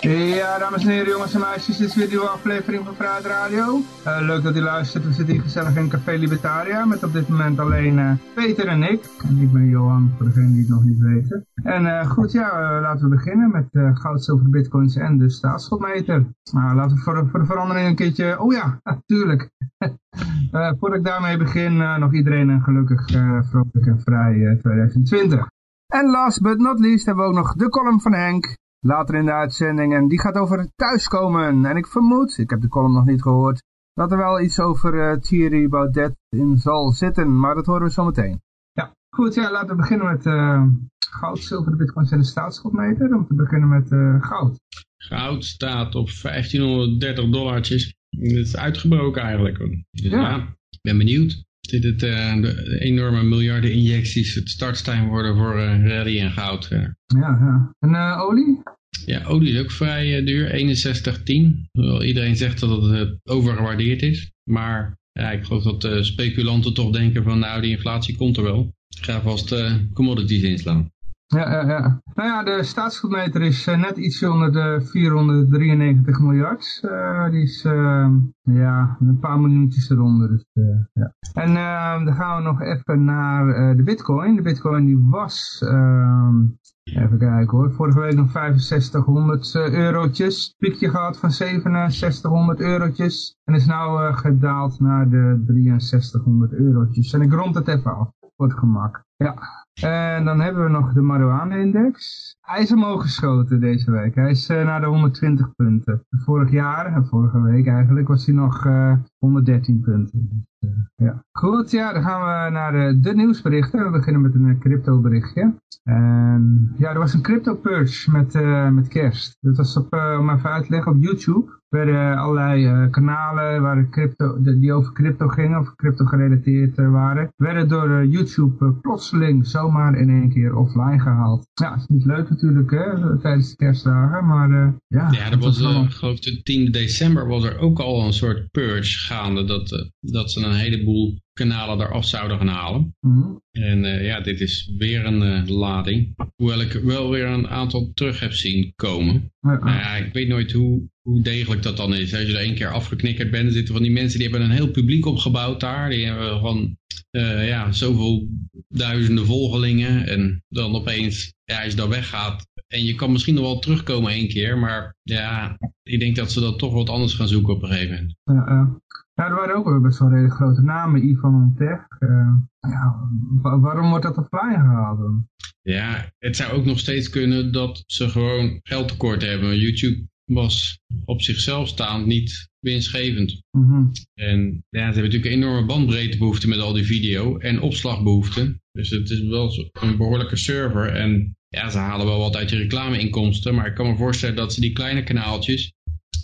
Ja, dames en heren, jongens en meisjes, dit is weer een aflevering van Vrijheid Radio. Uh, leuk dat u luistert. We zitten hier gezellig in Café Libertaria met op dit moment alleen uh, Peter en ik. En ik ben Johan, voor degenen die het nog niet weten. En uh, goed, ja, laten we beginnen met goud, zilver, bitcoins en de staatsschuldmeter. Nou, laten we voor, voor de verandering een keertje... Oh ja, natuurlijk. voordat ik daarmee begin, nog iedereen een gelukkig, vrolijk en vrij 2020. En last but not least hebben we ook nog de column van Henk later in de uitzending. En die gaat over thuiskomen. En ik vermoed, ik heb de column nog niet gehoord, dat er wel iets over uh, Thierry Baudet in zal zitten. Maar dat horen we zo meteen. Ja, goed. Ja, laten we beginnen met uh, goud, zilver, de bitcoins en de staatsschuldmeter. Om te beginnen met uh, goud. Goud staat op 1530 dollartjes. Het is uitgebroken eigenlijk. Dus ja. ja, ik ben benieuwd dit het, uh, de enorme miljarden injecties het startstein worden voor uh, rally en goud. Ja, ja. En uh, olie? Ja, olie is ook vrij duur, 61,10. Hoewel iedereen zegt dat het overgewaardeerd is. Maar ja, ik geloof dat speculanten toch denken van nou die inflatie komt er wel. Ik ga vast commodities inslaan. Ja, ja, ja. Nou ja, de staatsschuldmeter is uh, net iets onder de 493 miljard. Uh, die is uh, ja, een paar miljoentjes eronder. Dus, ja. En ehm, dan gaan we nog even naar de bitcoin. De bitcoin die was, ehm, even kijken hoor, vorige week nog 6500 eurotjes. Piekje gehad van 6700 eurotjes. En is nou gedaald naar de 6300 eurotjes. En ik rond het even af, voor het gemak. Ja, en dan hebben we nog de marijuana-index. Hij is omhoog geschoten deze week. Hij is uh, naar de 120 punten. Vorig jaar, vorige week eigenlijk, was hij nog uh, 113 punten. Dus, ja. Goed, ja, dan gaan we naar de, nieuwsberichten. We beginnen met een crypto berichtje. En ja, er was een crypto purge met, met kerst. Dat was op, om even uit te leggen, op YouTube werden allerlei uh, kanalen waar crypto, die over crypto gingen, of crypto gerelateerd uh, waren, werden door uh, YouTube plotseling zomaar in één keer offline gehaald. Ja, is niet leuk natuurlijk hè, tijdens de kerstdagen, maar ja. Ja, dat was, gewoon... geloof ik, de 10 december was er ook al een soort purge gaande, dat, dat ze een heleboel kanalen eraf zouden gaan halen. Mhm. En uh, ja, dit is weer een uh, lading. Hoewel ik wel weer een aantal terug heb zien komen. Nou ja, ik weet nooit hoe, hoe degelijk dat dan is. Als je er één keer afgeknikkerd bent, zitten van die mensen die hebben een heel publiek opgebouwd daar. Die hebben van uh, ja, zoveel duizenden volgelingen. En dan opeens, ja, als je dan weggaat. En je kan misschien nog wel terugkomen één keer. Maar ja, ik denk dat ze dat toch wat anders gaan zoeken op een gegeven moment. Ja, ja, er waren ook best wel redelijk grote namen. Ivan Montech. Uh, ja, waarom wordt dat offline gehaald dan? Ja, het zou ook nog steeds kunnen dat ze gewoon geldtekort hebben. YouTube was op zichzelf staand niet winstgevend. Mm En ja, ze hebben natuurlijk een enorme bandbreedtebehoefte met al die video en opslagbehoeften. Dus het is wel een behoorlijke server en ja, ze halen wel wat uit die reclameinkomsten, maar ik kan me voorstellen dat ze die kleine kanaaltjes,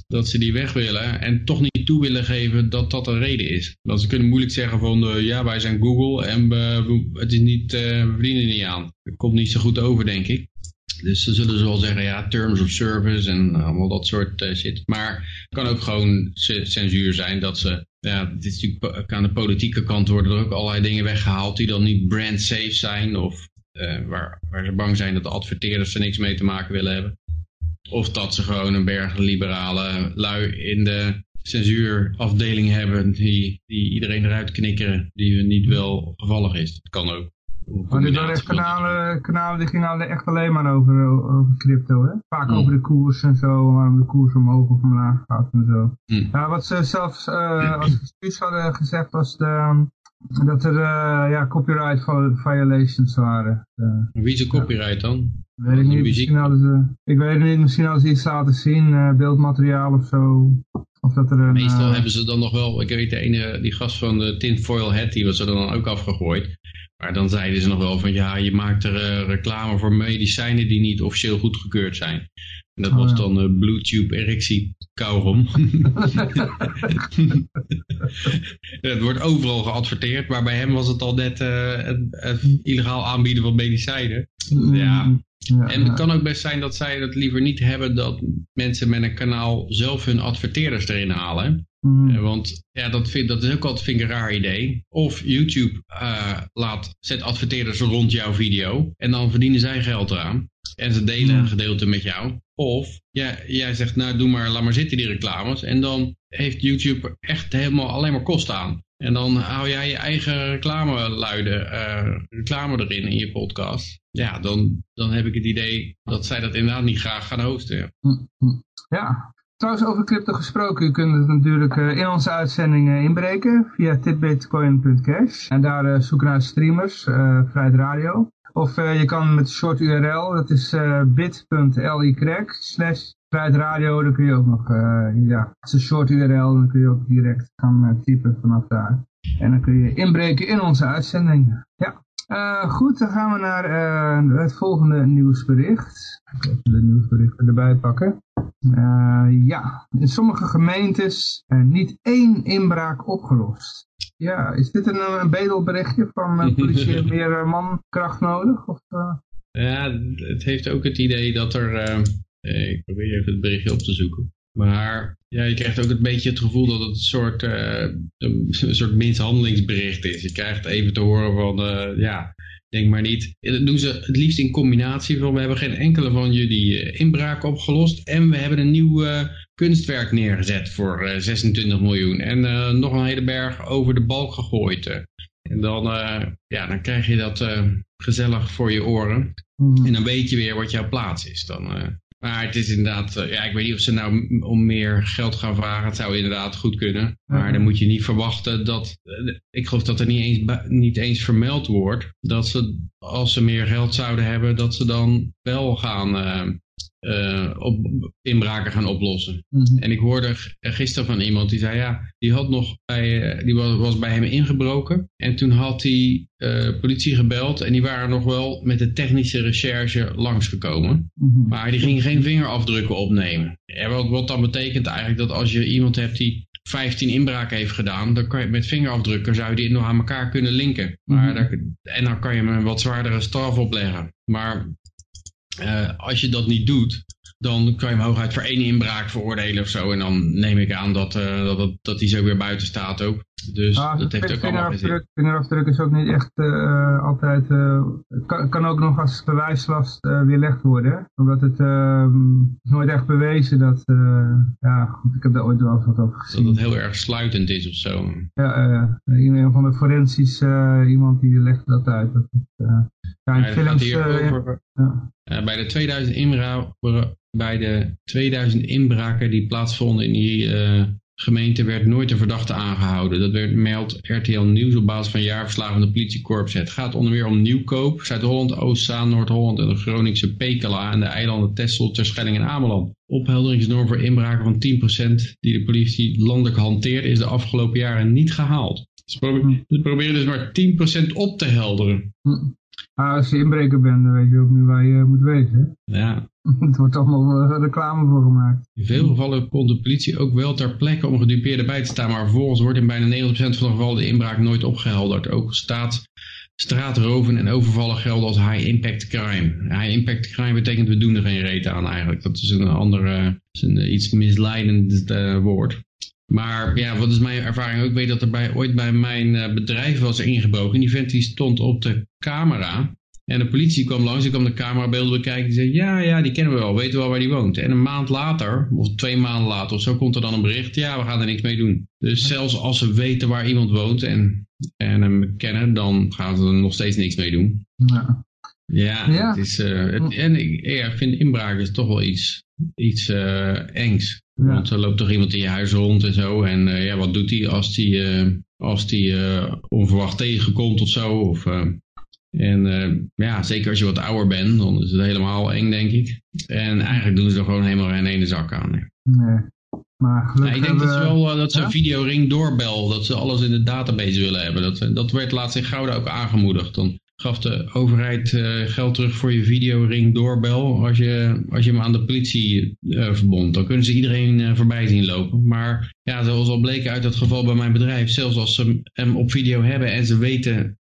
dat ze die weg willen en toch niet toe willen geven dat dat een reden is. Want ze kunnen moeilijk zeggen van uh, ja, wij zijn Google en we, het is niet, uh, we verdienen niet aan. Dat komt niet zo goed over, denk ik. Dus ze zullen wel zeggen, ja, terms of service en allemaal dat soort shit. Maar het kan ook gewoon censuur zijn dat ze, ja, dit is natuurlijk aan de politieke kant worden er ook allerlei dingen weggehaald die dan niet brand safe zijn of waar, waar ze bang zijn dat de adverteerders er niks mee te maken willen hebben. Of dat ze gewoon een berg liberale lui in de censuurafdeling hebben die, die iedereen eruit knikkeren die niet wel gevallig is. Dat kan ook. Maar echt kanalen, kanalen die gingen echt alleen maar over, over crypto, hè? Vaak over de koers en zo, waarom de koers omhoog of omlaag gaat en zo. Mm. Ja, wat ze zelfs uh, als excuus hadden gezegd was de, dat er uh, ja, copyright violations waren. Uh, Wie is de copyright dan? Weet ik niet, misschien hadden ze, ik weet niet, misschien hadden ze iets laten zien, uh, beeldmateriaal of zo. Of dat er een, Meestal hebben ze dan nog wel, ik weet de ene, die gast van de tinfoil hat, die was er dan ook afgegooid. Maar dan zeiden ze nog wel van ja, je maakt er uh, reclame voor medicijnen die niet officieel goedgekeurd zijn. En dat oh, was dan uh, Blue Tube erectie kauwgom. het wordt overal geadverteerd, maar bij hem was het al net uh, het, het, illegaal aanbieden van medicijnen. Mm, ja. En het kan ook best zijn dat zij het liever niet hebben dat mensen met een kanaal zelf hun adverteerders erin halen. Mm. Want ja, dat, vind, dat is ook altijd vind ik een raar idee. Of YouTube uh, laat, zet adverteerders rond jouw video en dan verdienen zij geld eraan. En ze delen een gedeelte met jou. Of jij, jij zegt, nou doe maar, laat maar zitten die reclames. En dan heeft YouTube echt helemaal alleen maar kosten aan. En dan hou jij je eigen reclameluiden, uh, reclame erin in je podcast. Ja, dan, dan heb ik het idee dat zij dat inderdaad niet graag gaan hosten. Ja. ja. Trouwens, over crypto gesproken, u kunt het natuurlijk uh, in onze uitzendingen inbreken via titbitcoin.cash. En daar uh, zoeken naar streamers, uh, Radio. Of je kan met short URL, dat is bit.ly slash Radio, dan kun je ook nog, ja, het is een short URL, dan kun je ook direct gaan typen vanaf daar. En dan kun je inbreken in onze uitzending. Ja. Uh, goed, dan gaan we naar uh, het volgende nieuwsbericht. Even de nieuwsberichten erbij pakken. Uh, ja, in sommige gemeentes niet één inbraak opgelost. Ja, is dit een, een bedelberichtje van politie meer mankracht nodig? Of, Ja, het heeft ook het idee dat er... ik probeer even het berichtje op te zoeken. Maar ja, je krijgt ook een beetje het gevoel dat het een soort, uh, een, soort mishandelingsbericht is. Je krijgt even te horen van, uh, ja, denk maar niet. Dat doen ze het liefst in combinatie van, we hebben geen enkele van jullie inbraak opgelost. En we hebben een nieuw kunstwerk neergezet voor 26 miljoen. En nog een hele berg over de balk gegooid. En dan, ja, dan krijg je dat gezellig voor je oren. Mhm. En dan weet je weer wat jouw plaats is. Dan, maar het is inderdaad, eh, ja, ik weet niet of ze nou om meer geld gaan vragen. Het zou inderdaad goed kunnen. Maar dan moet je niet verwachten dat, eh, ik geloof dat er niet eens, niet eens vermeld wordt, dat ze, als ze meer geld zouden hebben, dat ze dan wel gaan, uh, uh, op, inbraken gaan oplossen. Mhm. En ik hoorde gisteren van iemand die zei, ja, die, had nog bij, eh, die was, was bij hem ingebroken. En toen had hij uh, politie gebeld en die waren nog wel met de technische recherche langsgekomen. Mm Maar die gingen geen vingerafdrukken opnemen. En wat, wat dan betekent eigenlijk dat als je iemand hebt die 15 inbraken heeft gedaan, dan kan je met vingerafdrukken zou je die nog aan elkaar kunnen linken. Maar mhm. en dan kan je hem een wat zwaardere straf opleggen. Maar uh, als je dat niet doet, dan kan je hem hooguit voor één inbraak veroordelen of zo. En dan neem ik aan dat, uh, dat, dat, dat die zo weer buiten staat ook. Dus ah, dat heeft ook allemaal geen Vingerafdruk is ook niet echt uh, altijd, uh, kan, kan ook nog als bewijslast uh, weerlegd worden. Omdat het ehm, nooit echt bewezen dat, ja goed, ik heb daar ooit wel eens wat over gezien. Dat het heel erg sluitend is of zo. Ja, een van de forensisch, iemand die legt dat uit. Dat het, ja, in films, over, ja. bij de 2000 inbraken bij de 2000 inbraken die plaatsvonden in die gemeente werd nooit een verdachte aangehouden. Dat werd meldt RTL Nieuws op basis van jaarverslagen van de politiekorps. Het gaat onder meer om Nieuwkoop, Zuid-Holland, Oostzaan, Noord-Holland en de Groningse Pekela en de eilanden Texel, Terschelling en Ameland. Ophelderingsnorm voor inbraken van 10% die de politie landelijk hanteert is de afgelopen jaren niet gehaald. Ze proberen, dus maar 10% op te helderen. Ah, als je inbreker bent, dan weet je ook nu waar je moet wezen. Ja. Het wordt allemaal uh, reclame voor gemaakt. In veel gevallen komt de politie ook wel ter plekke om gedupeerden bij te staan, maar vervolgens wordt in bijna 90% van de gevallen de inbraak nooit opgehelderd. Ook staat straatroven en overvallen gelden als high impact crime. High impact crime betekent we doen er geen reet aan eigenlijk. Dat is een ander, is een iets misleidend uh, woord. Maar ja, wat is mijn ervaring ook? Ik weet dat er bij, ooit bij mijn uh, bedrijf was ingebroken. En die vent die stond op de camera. En de politie kwam langs, die kwam de camerabeelden bekijken. Die zei, ja, ja, die kennen we wel, weten we wel waar die woont. En een maand later, of twee maanden later of zo, komt er dan een bericht. Ja, we gaan er niks mee doen. Dus zelfs als ze weten waar iemand woont en, en hem kennen, dan gaan ze er nog steeds niks mee doen. Ja. Ja, ja. Het is, uh, het, en ik, ja, vind inbraak is toch wel iets, iets uh, engs. Want er loopt toch iemand in je huis rond en zo. En uh, ja, wat doet hij als die, als die onverwacht tegenkomt of zo? Of, en ja, zeker als je wat ouder bent, dan is het helemaal eng, denk ik. En eigenlijk doen ze er gewoon helemaal geen ene zak aan. Nee. Maar ja, ik denk dat ze wel dat ze ja? videoring doorbel, dat ze alles in de database willen hebben. Dat, dat werd laatst in Gouda ook aangemoedigd. Dan gaf de overheid geld terug voor je videoring doorbel als je, als je hem aan de politie verbond. Dan kunnen ze iedereen voorbij zien lopen. Maar ja, zoals al bleek uit het geval bij mijn bedrijf, zelfs als ze hem op video hebben en ze weten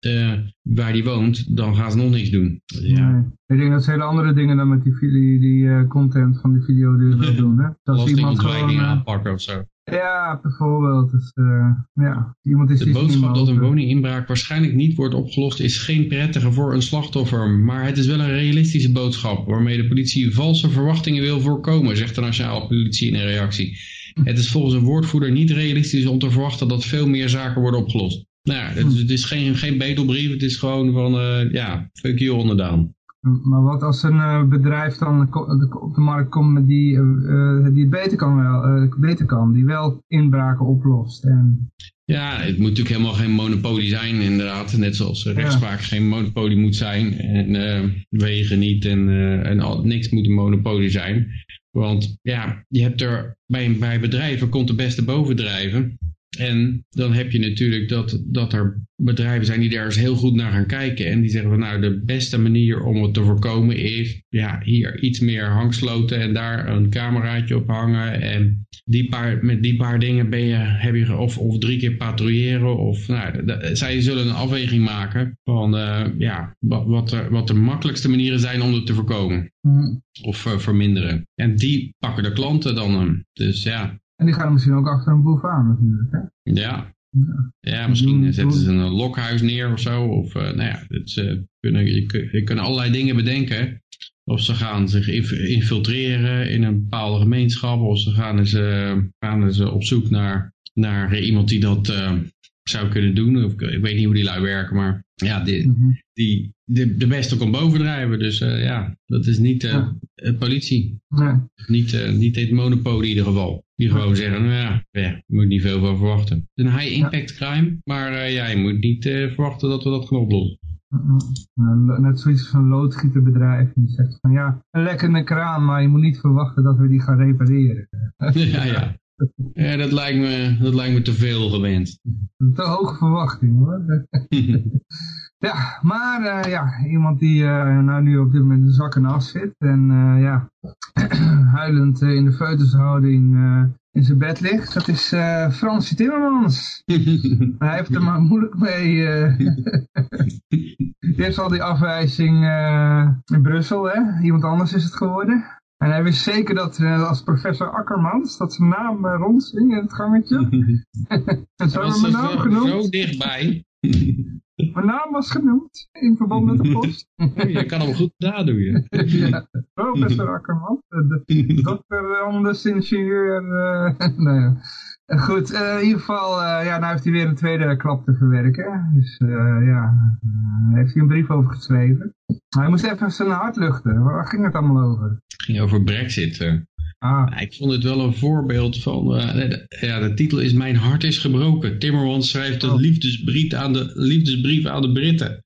waar die woont, dan gaan ze nog niks doen. ja. Ik denk dat ze hele andere dingen dan met die, die, die content van die video die we doen. Hè? Dat iemand gewoon aanpakken of zo. Ja, bijvoorbeeld. Dus, uh, ja, iemand is de boodschap dat een woninginbraak waarschijnlijk niet wordt opgelost is geen prettige voor een slachtoffer. Maar het is wel een realistische boodschap waarmee de politie valse verwachtingen wil voorkomen, zegt de nationale politie in een reactie. Het is volgens een woordvoerder niet realistisch om te verwachten dat veel meer zaken worden opgelost. Nou ja, het, het is geen, geen betelbrief, het is gewoon van, uh, ja, fuck you onderdaan. Maar wat als een uh, bedrijf dan op de markt komt met die, uh, die het beter kan, wel, uh, beter kan, die wel inbraken oplost? En... Ja, het moet natuurlijk helemaal geen monopolie zijn inderdaad. Net zoals rechtspraak geen monopolie moet zijn. En wegen niet en, en al, niks moet een monopolie zijn. Want ja, je hebt er bij, bij bedrijven komt de beste bovendrijven. En dan heb je natuurlijk dat, dat er bedrijven zijn die daar eens heel goed naar gaan kijken. En die zeggen van nou de beste manier om het te voorkomen is ja, hier iets meer hangsloten en daar een cameraatje op hangen. En die paar, met die paar dingen ben je, heb je of, of drie keer patrouilleren. Of nou, zij zullen een afweging maken van uh, ja, wat, wat, er, wat de makkelijkste manieren zijn om het te voorkomen. Mm. Of uh, verminderen. En die pakken de klanten dan. dus ja, en die gaan misschien ook achter een boef aan natuurlijk. Hè? Ja. ja. Ja, misschien zetten ze een lokhuis neer of zo. Of uh, nou ja, het, ze kunnen, je, je kunnen allerlei dingen bedenken. Of ze gaan zich infiltreren in een bepaalde gemeenschap. Of ze gaan eens, uh, gaan eens op zoek naar, naar iemand die dat uh, zou kunnen doen. Of, ik weet niet hoe die lui werken, maar ja, die, mm -hmm. die, de, de beste kan bovendrijven. Dus uh, ja, dat is niet ja. politie. Nee. Niet, niet het monopolie in ieder geval. Die gewoon zeggen, nou ja, je moet niet veel van verwachten. Het is een high impact crime, maar ja, je moet niet verwachten dat we dat gaan oplossen. Net zoiets van een loodgieterbedrijf. Die zegt van ja, een lekkende kraan, maar je moet niet verwachten dat we die gaan repareren. ja, ja. Ja, dat lijkt me, dat lijkt me te veel gewend. Te hoge verwachting hoor. ja, maar uh, ja, iemand die uh, nou nu op dit moment in zak en as zit en uh, ja, huilend in de feutushouding in zijn bed ligt, dat is Frans Timmermans. Hij heeft er maar moeilijk mee. die heeft al die afwijzing in Brussel, hè? Iemand anders is het geworden. En hij wist zeker dat uh, als professor Akkermans, dat zijn naam uh, rondzing in het gangetje. en zo hebben mijn naam genoemd. Zo dichtbij. mijn naam was genoemd in verband met de post. je kan hem goed nadoen. ja, professor Akkermans, de dokter anders ingenieur. Uh, nou ja. Goed, uh, in ieder geval, uh, ja, nou heeft hij weer een tweede klap te verwerken. Dus uh, ja, heeft hij een brief over geschreven. Hij moest even zijn hart luchten. Waar ging het allemaal over? Het ging over brexit. Ah. Ik vond het wel een voorbeeld van, ja, de titel is Mijn hart is gebroken. Timmermans schrijft een oh. liefdesbrief, aan de, liefdesbrief aan de Britten.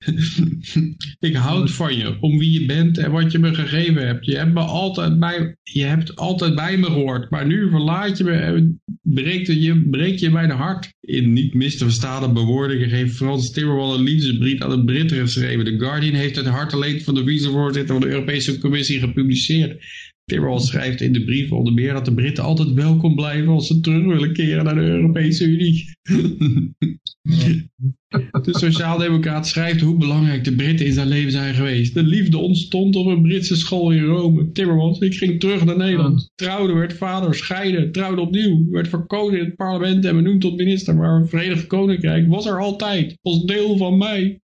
ik houd van je, om wie je bent en wat je me gegeven hebt. Je hebt, me altijd bij, je hebt altijd bij me gehoord, maar nu verlaat je me en breekt je, breekt je mijn hart. In niet mis te verstaande bewoordingen heeft Frans Timmermans een liefdesbrief aan de Britten geschreven. The Guardian heeft het harteleed van de vicevoorzitter van de Europese Commissie gepubliceerd. Timmermans schrijft in de brief onder meer dat de Britten altijd welkom blijven als ze terug willen keren naar de Europese Unie. de Sociaaldemocraat schrijft hoe belangrijk de Britten in zijn leven zijn geweest. De liefde ontstond op een Britse school in Rome. Timmermans, ik ging terug naar Nederland. Trouwde, werd vader, scheiden, trouwde opnieuw. Werd verkozen in het parlement en benoemd tot minister. Maar het Verenigd Koninkrijk was er altijd. Als deel van mij.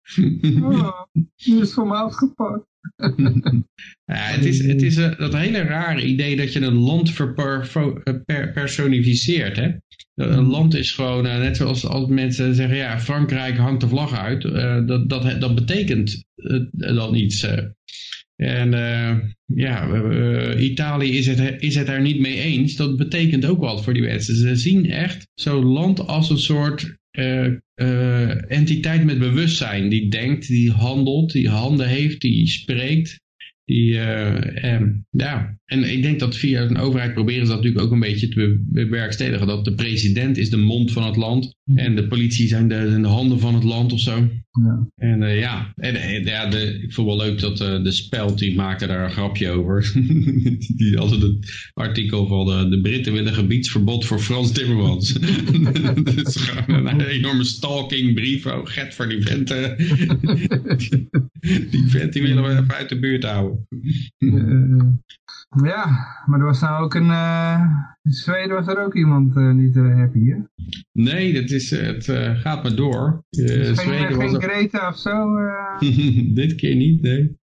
nu is van me afgepakt. ja, het is, het is een, dat hele rare idee dat je een land verpersonificeert. Hè? Een land is gewoon, uh, net zoals als mensen zeggen, ja, Frankrijk hangt de vlag uit. Uh, dat, dat, dat betekent dan iets. En ja, Italië is het, is het er niet mee eens. Dat betekent ook wat voor die mensen. Ze zien echt zo'n land als een soort entiteit met bewustzijn. Die denkt, die handelt, die handen heeft, die spreekt. Die, uh, ja, en ik denk dat via een overheid proberen ze dat natuurlijk ook een beetje te bewerkstelligen. Dat de president is de mond van het land en de politie zijn de, de handen van het land of zo. Ja. En uh, ja, en, ja de, ik vond wel leuk dat uh, de Speld, die maakte daar een grapje over. die had het artikel van de, de Britten willen gebiedsverbod voor Frans Timmermans. dus gewoon een enorme stalkingbrief. Oh, get voor die vent. die vent die willen we even uit de buurt houden. Ja, maar er was nou ook een... Uh, in Zweden was er ook iemand uh, niet uh, happy, hè? Nee, dat is, het gaat maar door. geen Zweden geen was Greta of zo? dit keer niet, nee.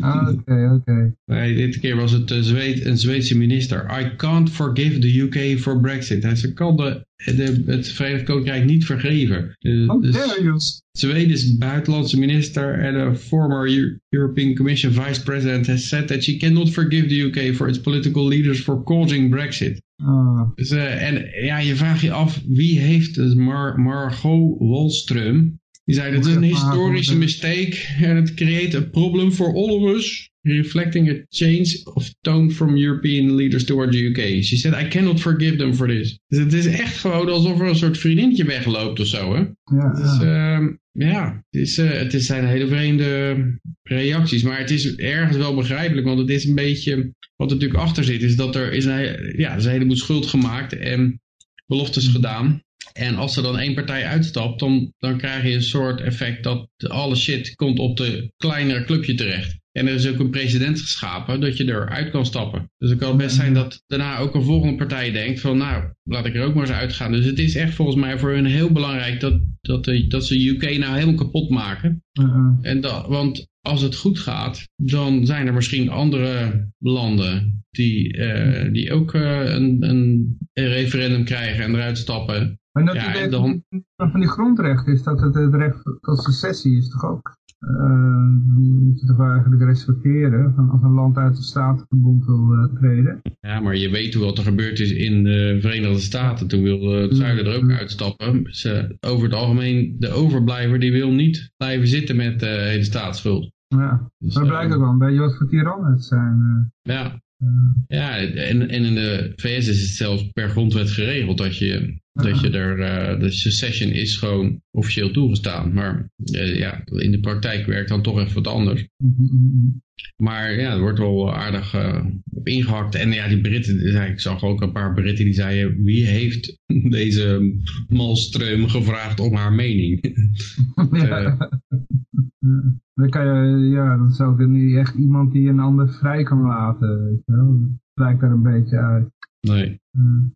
Ah, oké, oké. Nee, dit keer was het Zweed, een Zweedse minister. I can't forgive the UK for Brexit. Hij ze kan de, de, het Verenigd Koninkrijk niet vergeven. Dus, you? Zwedish buitenlandse minister and a former European Commission vice president has said that she cannot forgive the UK for its political leaders for causing Brexit. Oh. Dus, uh, en ja, je vraagt je af, wie heeft dus Mar Margot Wallström? Die zei, het is een historische mistake and it create a problem for all of us reflecting a change of tone from European leaders towards the UK. She said, I cannot forgive them for this. Dus het is echt gewoon alsof er een soort vriendinnetje wegloopt of zo, hè? Ja, dus, uh, ja het, is, uh, het zijn hele vreemde reacties. Maar het is ergens wel begrijpelijk, want het is een beetje... Wat er natuurlijk achter zit, is dat er is een, ja, is een heleboel schuld gemaakt en beloftes gedaan. En als er dan één partij uitstapt, dan, dan krijg je een soort effect dat alle shit komt op de kleinere clubje terecht. En er is ook een president geschapen dat je eruit kan stappen. Dus het kan best zijn dat daarna ook een volgende partij denkt van nou, laat ik er ook maar eens uitgaan. Dus het is echt volgens mij voor hun heel belangrijk dat, dat, de, dat ze UK nou helemaal kapot maken. en dat, want als het goed gaat, dan zijn er misschien andere landen die, uh, die ook uh, een, een referendum krijgen en eruit stappen. Maar dat ja, idee dan... van die grondrechten is dat het het recht tot secessie is toch ook? Moet je toch eigenlijk respecteren van als een land uit de Statenverbond wil uh, treden. Ja, maar je weet hoe wat er gebeurd is in de Verenigde Staten. Toen wil het zuiden er ook uitstappen. Ze, over het algemeen, de overblijver die wil niet blijven zitten met de hele staatsschuld. Ja, dus, dat blijkt ook wel een beetje wat voor tirannen het zijn. Ja, ja, en, en in de VS is het zelfs per grondwet geregeld dat je, dat je er, uh, de secession is gewoon officieel toegestaan. Maar uh, ja, in de praktijk werkt dan toch even wat anders. Maar ja, er wordt wel aardig uh, op ingehakt. En ja, die Britten, ik zag ook een paar Britten die zeiden, wie heeft deze Malmström gevraagd om haar mening? ja. Dan kan je, ja, dat is ook niet echt iemand die een ander vrij kan laten, weet je wel. Dat lijkt daar een beetje uit. Nee.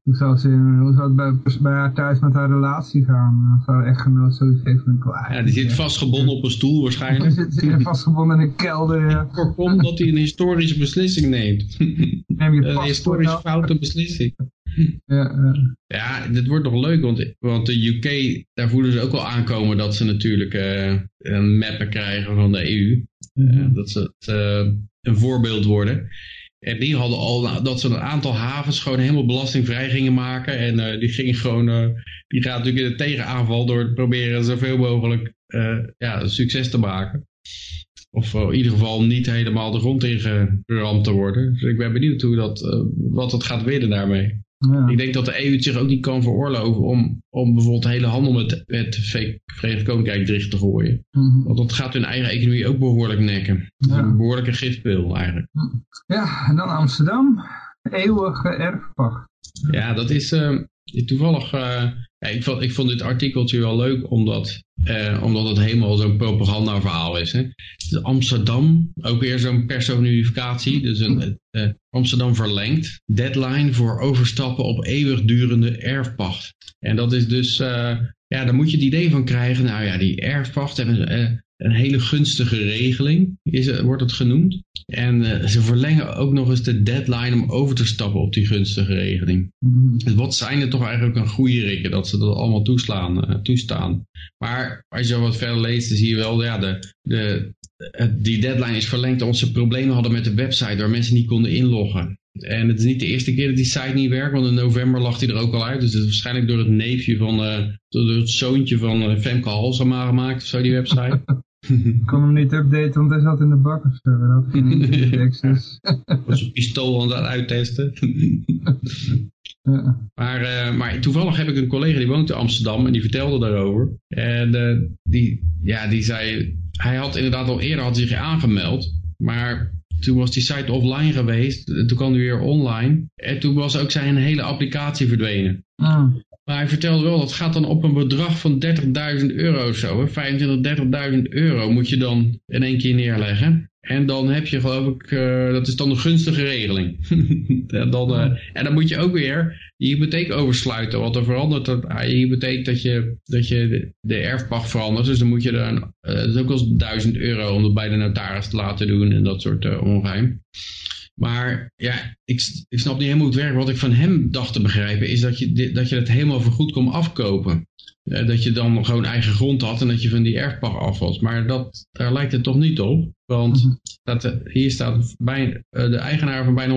Hoe, zou ze, hoe zou het bij, bij haar thuis met haar relatie gaan? Of haar echtgenoot zoiets van Ja, die zit vastgebonden op een stoel waarschijnlijk. Die zit vastgebonden in een kelder, ja. Dat hij een historische beslissing neemt. Neem je een historisch foute beslissing. Ja, ja. dit wordt nog leuk, want, want de UK, daar voelen ze ook wel aankomen dat ze natuurlijk uh, een mappen krijgen van de EU. Uh, dat ze het, uh, een voorbeeld worden. En die hadden al dat ze een aantal havens gewoon helemaal belastingvrij gingen maken. En uh, die ging gewoon, uh, die gaat natuurlijk in de tegenaanval door te proberen zoveel mogelijk uh, ja, succes te maken. Of in ieder geval niet helemaal de grond ingeramd te worden. Dus ik ben benieuwd hoe dat, wat het gaat winnen daarmee. Ja. Ik denk dat de EU het zich ook niet kan veroorloven om, om bijvoorbeeld de hele handel met, met het Verenigd Koninkrijk dicht te gooien. Mm Want dat gaat hun eigen economie ook behoorlijk nekken. Ja. Een behoorlijke gifpil eigenlijk. Ja, en dan Amsterdam. Eeuwige erfpacht. Ja, dat is uh, toevallig... Uh, ja, ik, vond, ik vond dit artikeltje wel leuk omdat, uh, omdat het helemaal zo'n propagandaverhaal is. Hè. Amsterdam, ook weer zo'n personificatie. Dus een, uh, Amsterdam verlengt. Deadline voor overstappen op eeuwigdurende erfpacht. En dat is dus, uh, ja, daar moet je het idee van krijgen. Nou ja, die erfpacht hebben een hele gunstige regeling, is, wordt het genoemd. En uh, ze verlengen ook nog eens de deadline om over te stappen op die gunstige regeling. Mm. Dus wat zijn er toch eigenlijk een goede rikken dat ze dat allemaal toeslaan, toestaan. Maar als je wat verder leest, dan zie je wel, ja, de, de, die deadline is verlengd omdat ze problemen hadden met de website waar mensen niet konden inloggen. En het is niet de eerste keer dat die site niet werkt, want in november lag hij er ook al uit. Dus het is waarschijnlijk door het neefje van, uh, door het zoontje van uh, Femke Halsema gemaakt of zo, die website. Ik kon hem niet updaten, want hij zat in de bak of zo. Dat. Was een pistool aan het uittesten. Maar, uh, maar toevallig heb ik een collega die woont in Amsterdam en die vertelde daarover. En uh, die, ja, die zei, hij had inderdaad al eerder had zich aangemeld. Maar toen was die site offline geweest. Toen kwam hij weer online. En toen was ook zijn hele applicatie verdwenen. Ah. Maar hij vertelde wel, dat gaat dan op een bedrag van 30.000 euro zo. 25.000, 30.000 euro moet je dan in één keer neerleggen. En dan heb je geloof ik, uh, dat is dan een gunstige regeling. en, dan, uh, en dan moet je ook weer je hypotheek oversluiten. Want er verandert dat, uh, je hypotheek dat je, dat je de, erfpacht verandert. Dus dan moet je dan, uh, dat is ook wel 1000 euro om dat bij de notaris te laten doen en dat soort ongeheim. Maar ja, ik, ik snap niet helemaal hoe het werkt. Wat ik van hem dacht te begrijpen is dat je, dat je het helemaal vergoed kon afkopen. Uh, dat je dan gewoon eigen grond had en dat je van die erfpacht af was. Maar dat, daar lijkt het toch niet op. Want mhm. dat, hier staat bij, uh, de eigenaar van bijna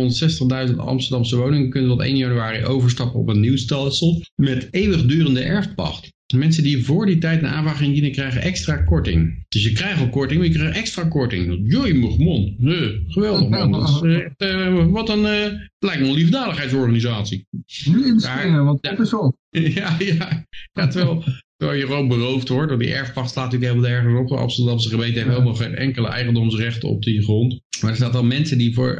160.000 Amsterdamse woningen kunnen tot 1 januari overstappen op een nieuw stelsel met eeuwigdurende erfpacht. Mensen die voor die tijd een aanvraag indienen krijgen extra korting. Dus je krijgt al korting, maar je krijgt extra korting. Joei, man. Nee, geweldig man. Dat is echt, uh, wat een, uh, lijkt me een liefdadigheidsorganisatie. Nu inspringen, want dat is op. Ja, ja. ja terwijl, terwijl je gewoon beroofd wordt. Door die erfpacht slaat natuurlijk helemaal ergens op. De Amsterdamse gemeente heeft helemaal geen enkele eigendomsrechten op die grond. Maar er staat dan mensen die voor, uh,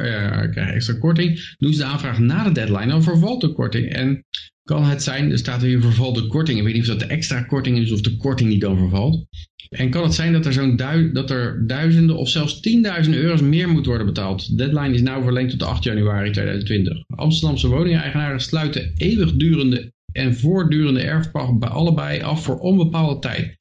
krijgen extra korting. Doen ze de aanvraag na de deadline, dan vervalt de korting. En kan het zijn, er staat hier vervalde korting. Ik weet niet of dat de extra korting is of de korting die dan vervalt. En kan het zijn dat er, zo'n dat er duizenden of zelfs tienduizenden euro's meer moet worden betaald. De deadline is nou verlengd tot 8 januari 2020. Amsterdamse woningeigenaren sluiten eeuwigdurende en voortdurende erfpacht bij allebei af voor onbepaalde tijd.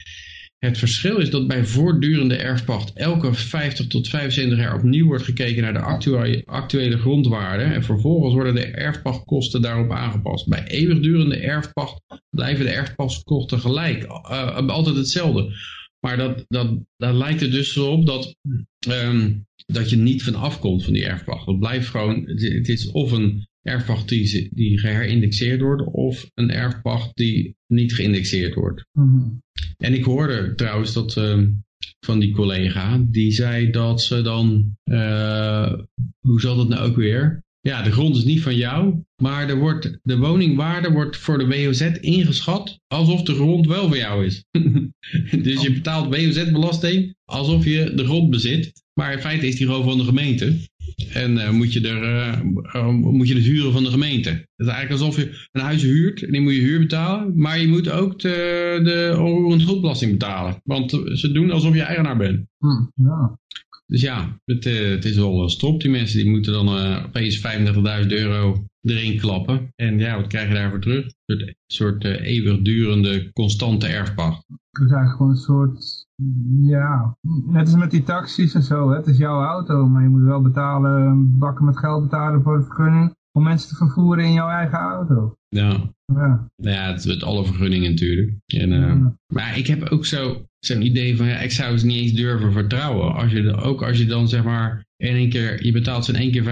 Het verschil is dat bij voortdurende erfpacht elke 50 tot 75 jaar opnieuw wordt gekeken naar de actuele, grondwaarde en vervolgens worden de erfpachtkosten daarop aangepast. Bij eeuwigdurende erfpacht blijven de erfpachtkosten gelijk, uh, altijd hetzelfde. Maar dat, dat, daar lijkt het dus op dat, um, dat je niet van afkomt van die erfpacht. Het blijft gewoon, het is of een erfpacht die, die geherindexeerd wordt of een erfpacht die niet geïndexeerd wordt. Mm en ik hoorde trouwens dat uh, van die collega, die zei dat ze dan, uh, hoe zal dat nou ook weer? Ja, de grond is niet van jou, maar er wordt, de woningwaarde wordt voor de WOZ ingeschat alsof de grond wel van jou is. dus je betaalt WOZ-belasting alsof je de grond bezit, maar in feite is die gewoon van de gemeente. En uh, moet, je er, uh, moet je het huren van de gemeente. Het is eigenlijk alsof je een huis huurt en die moet je huur betalen. Maar je moet ook de, de onroerend goedbelasting betalen. Want ze doen alsof je eigenaar bent. Hm, ja. Dus ja, het, uh, het is wel stop. Die mensen die moeten dan opeens 35.000 euro erin klappen. En ja, wat krijg je daarvoor terug? Een soort, soort eeuwigdurende, constante erfpacht. Het is eigenlijk gewoon een soort ja, net als met die taxis en zo. Hè. Het is jouw auto, maar je moet wel betalen, bakken met geld betalen voor de vergunning om mensen te vervoeren in jouw eigen auto. Ja. Ja, nou ja het is met alle vergunningen natuurlijk. En, uh, Maar ik heb ook zo zo'n idee van, ja, ik zou ze niet eens durven vertrouwen. Als je, ook als je dan zeg maar in één keer, je betaalt ze in één keer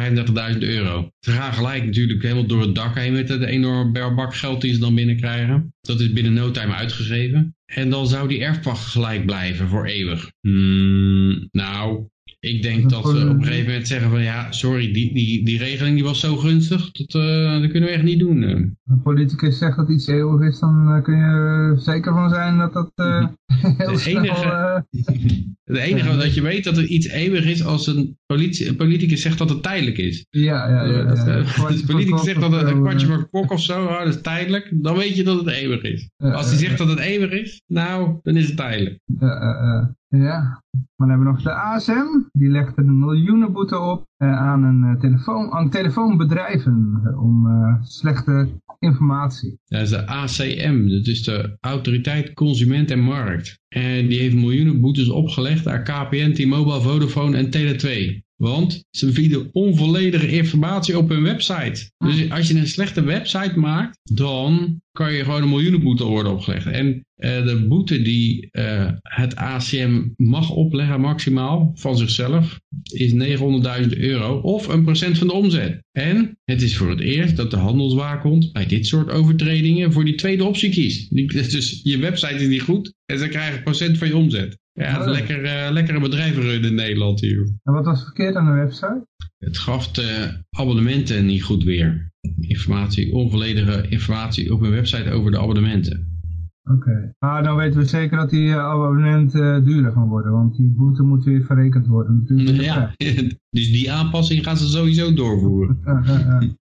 35.000 euro. Ze gaan gelijk natuurlijk helemaal door het dak heen met de enorme bak geld die ze dan binnenkrijgen. Dat is binnen no time uitgegeven. En dan zou die erfpacht gelijk blijven voor eeuwig. Hmm, nou, ik denk dat ze op een gegeven moment zeggen van ja, sorry, die, die, die regeling die was zo gunstig, dat, uh, dat kunnen we echt niet doen. Een politicus zegt dat iets eeuwig is, dan kun je zeker van zijn dat dat uh, heel snel... Enige, het enige dat je weet dat er iets eeuwig is als een, politie, een politicus zegt dat het tijdelijk is. Ja, ja, ja. Als de politicus zegt dat het een kwartje voor kok of zo, oh, dat is tijdelijk, dan weet je dat het eeuwig is. Als hij zegt dat het eeuwig is, nou, dan is het tijdelijk. Ja, ja, maar dan hebben we nog de ASM. Die legt een miljoenenboete op aan, een, uh, telefoon, aan telefoonbedrijven uh, om slechte informatie. Dat is de ACM, dat is de Autoriteit Consument en Markt. En die heeft miljoenen boetes opgelegd aan KPN, T-Mobile, Vodafone en Tele2. Want ze bieden onvolledige informatie op hun website. Dus als je een slechte website maakt, dan kan je gewoon een miljoenenboete worden opgelegd. En uh, de boete die uh, het ACM mag opleggen maximaal van zichzelf is 900.000 euro of een procent van de omzet. En het is voor het eerst dat de handelswaakhond bij dit soort overtredingen voor die tweede optie kiest. Dus je website is niet goed en ze krijgen procent van je omzet. Ja, oh. lekker, uh, lekkere bedrijven runnen in Nederland hier. En wat was verkeerd aan de website? Het gaf de abonnementen niet goed weer. Informatie, onvolledige informatie op een website over de abonnementen. Oké. Okay. Ah, dan weten we zeker dat die uh, abonnementen uh, duurder gaan worden, want die boete moet weer verrekend worden. Ja, dus die aanpassing gaan ze sowieso doorvoeren.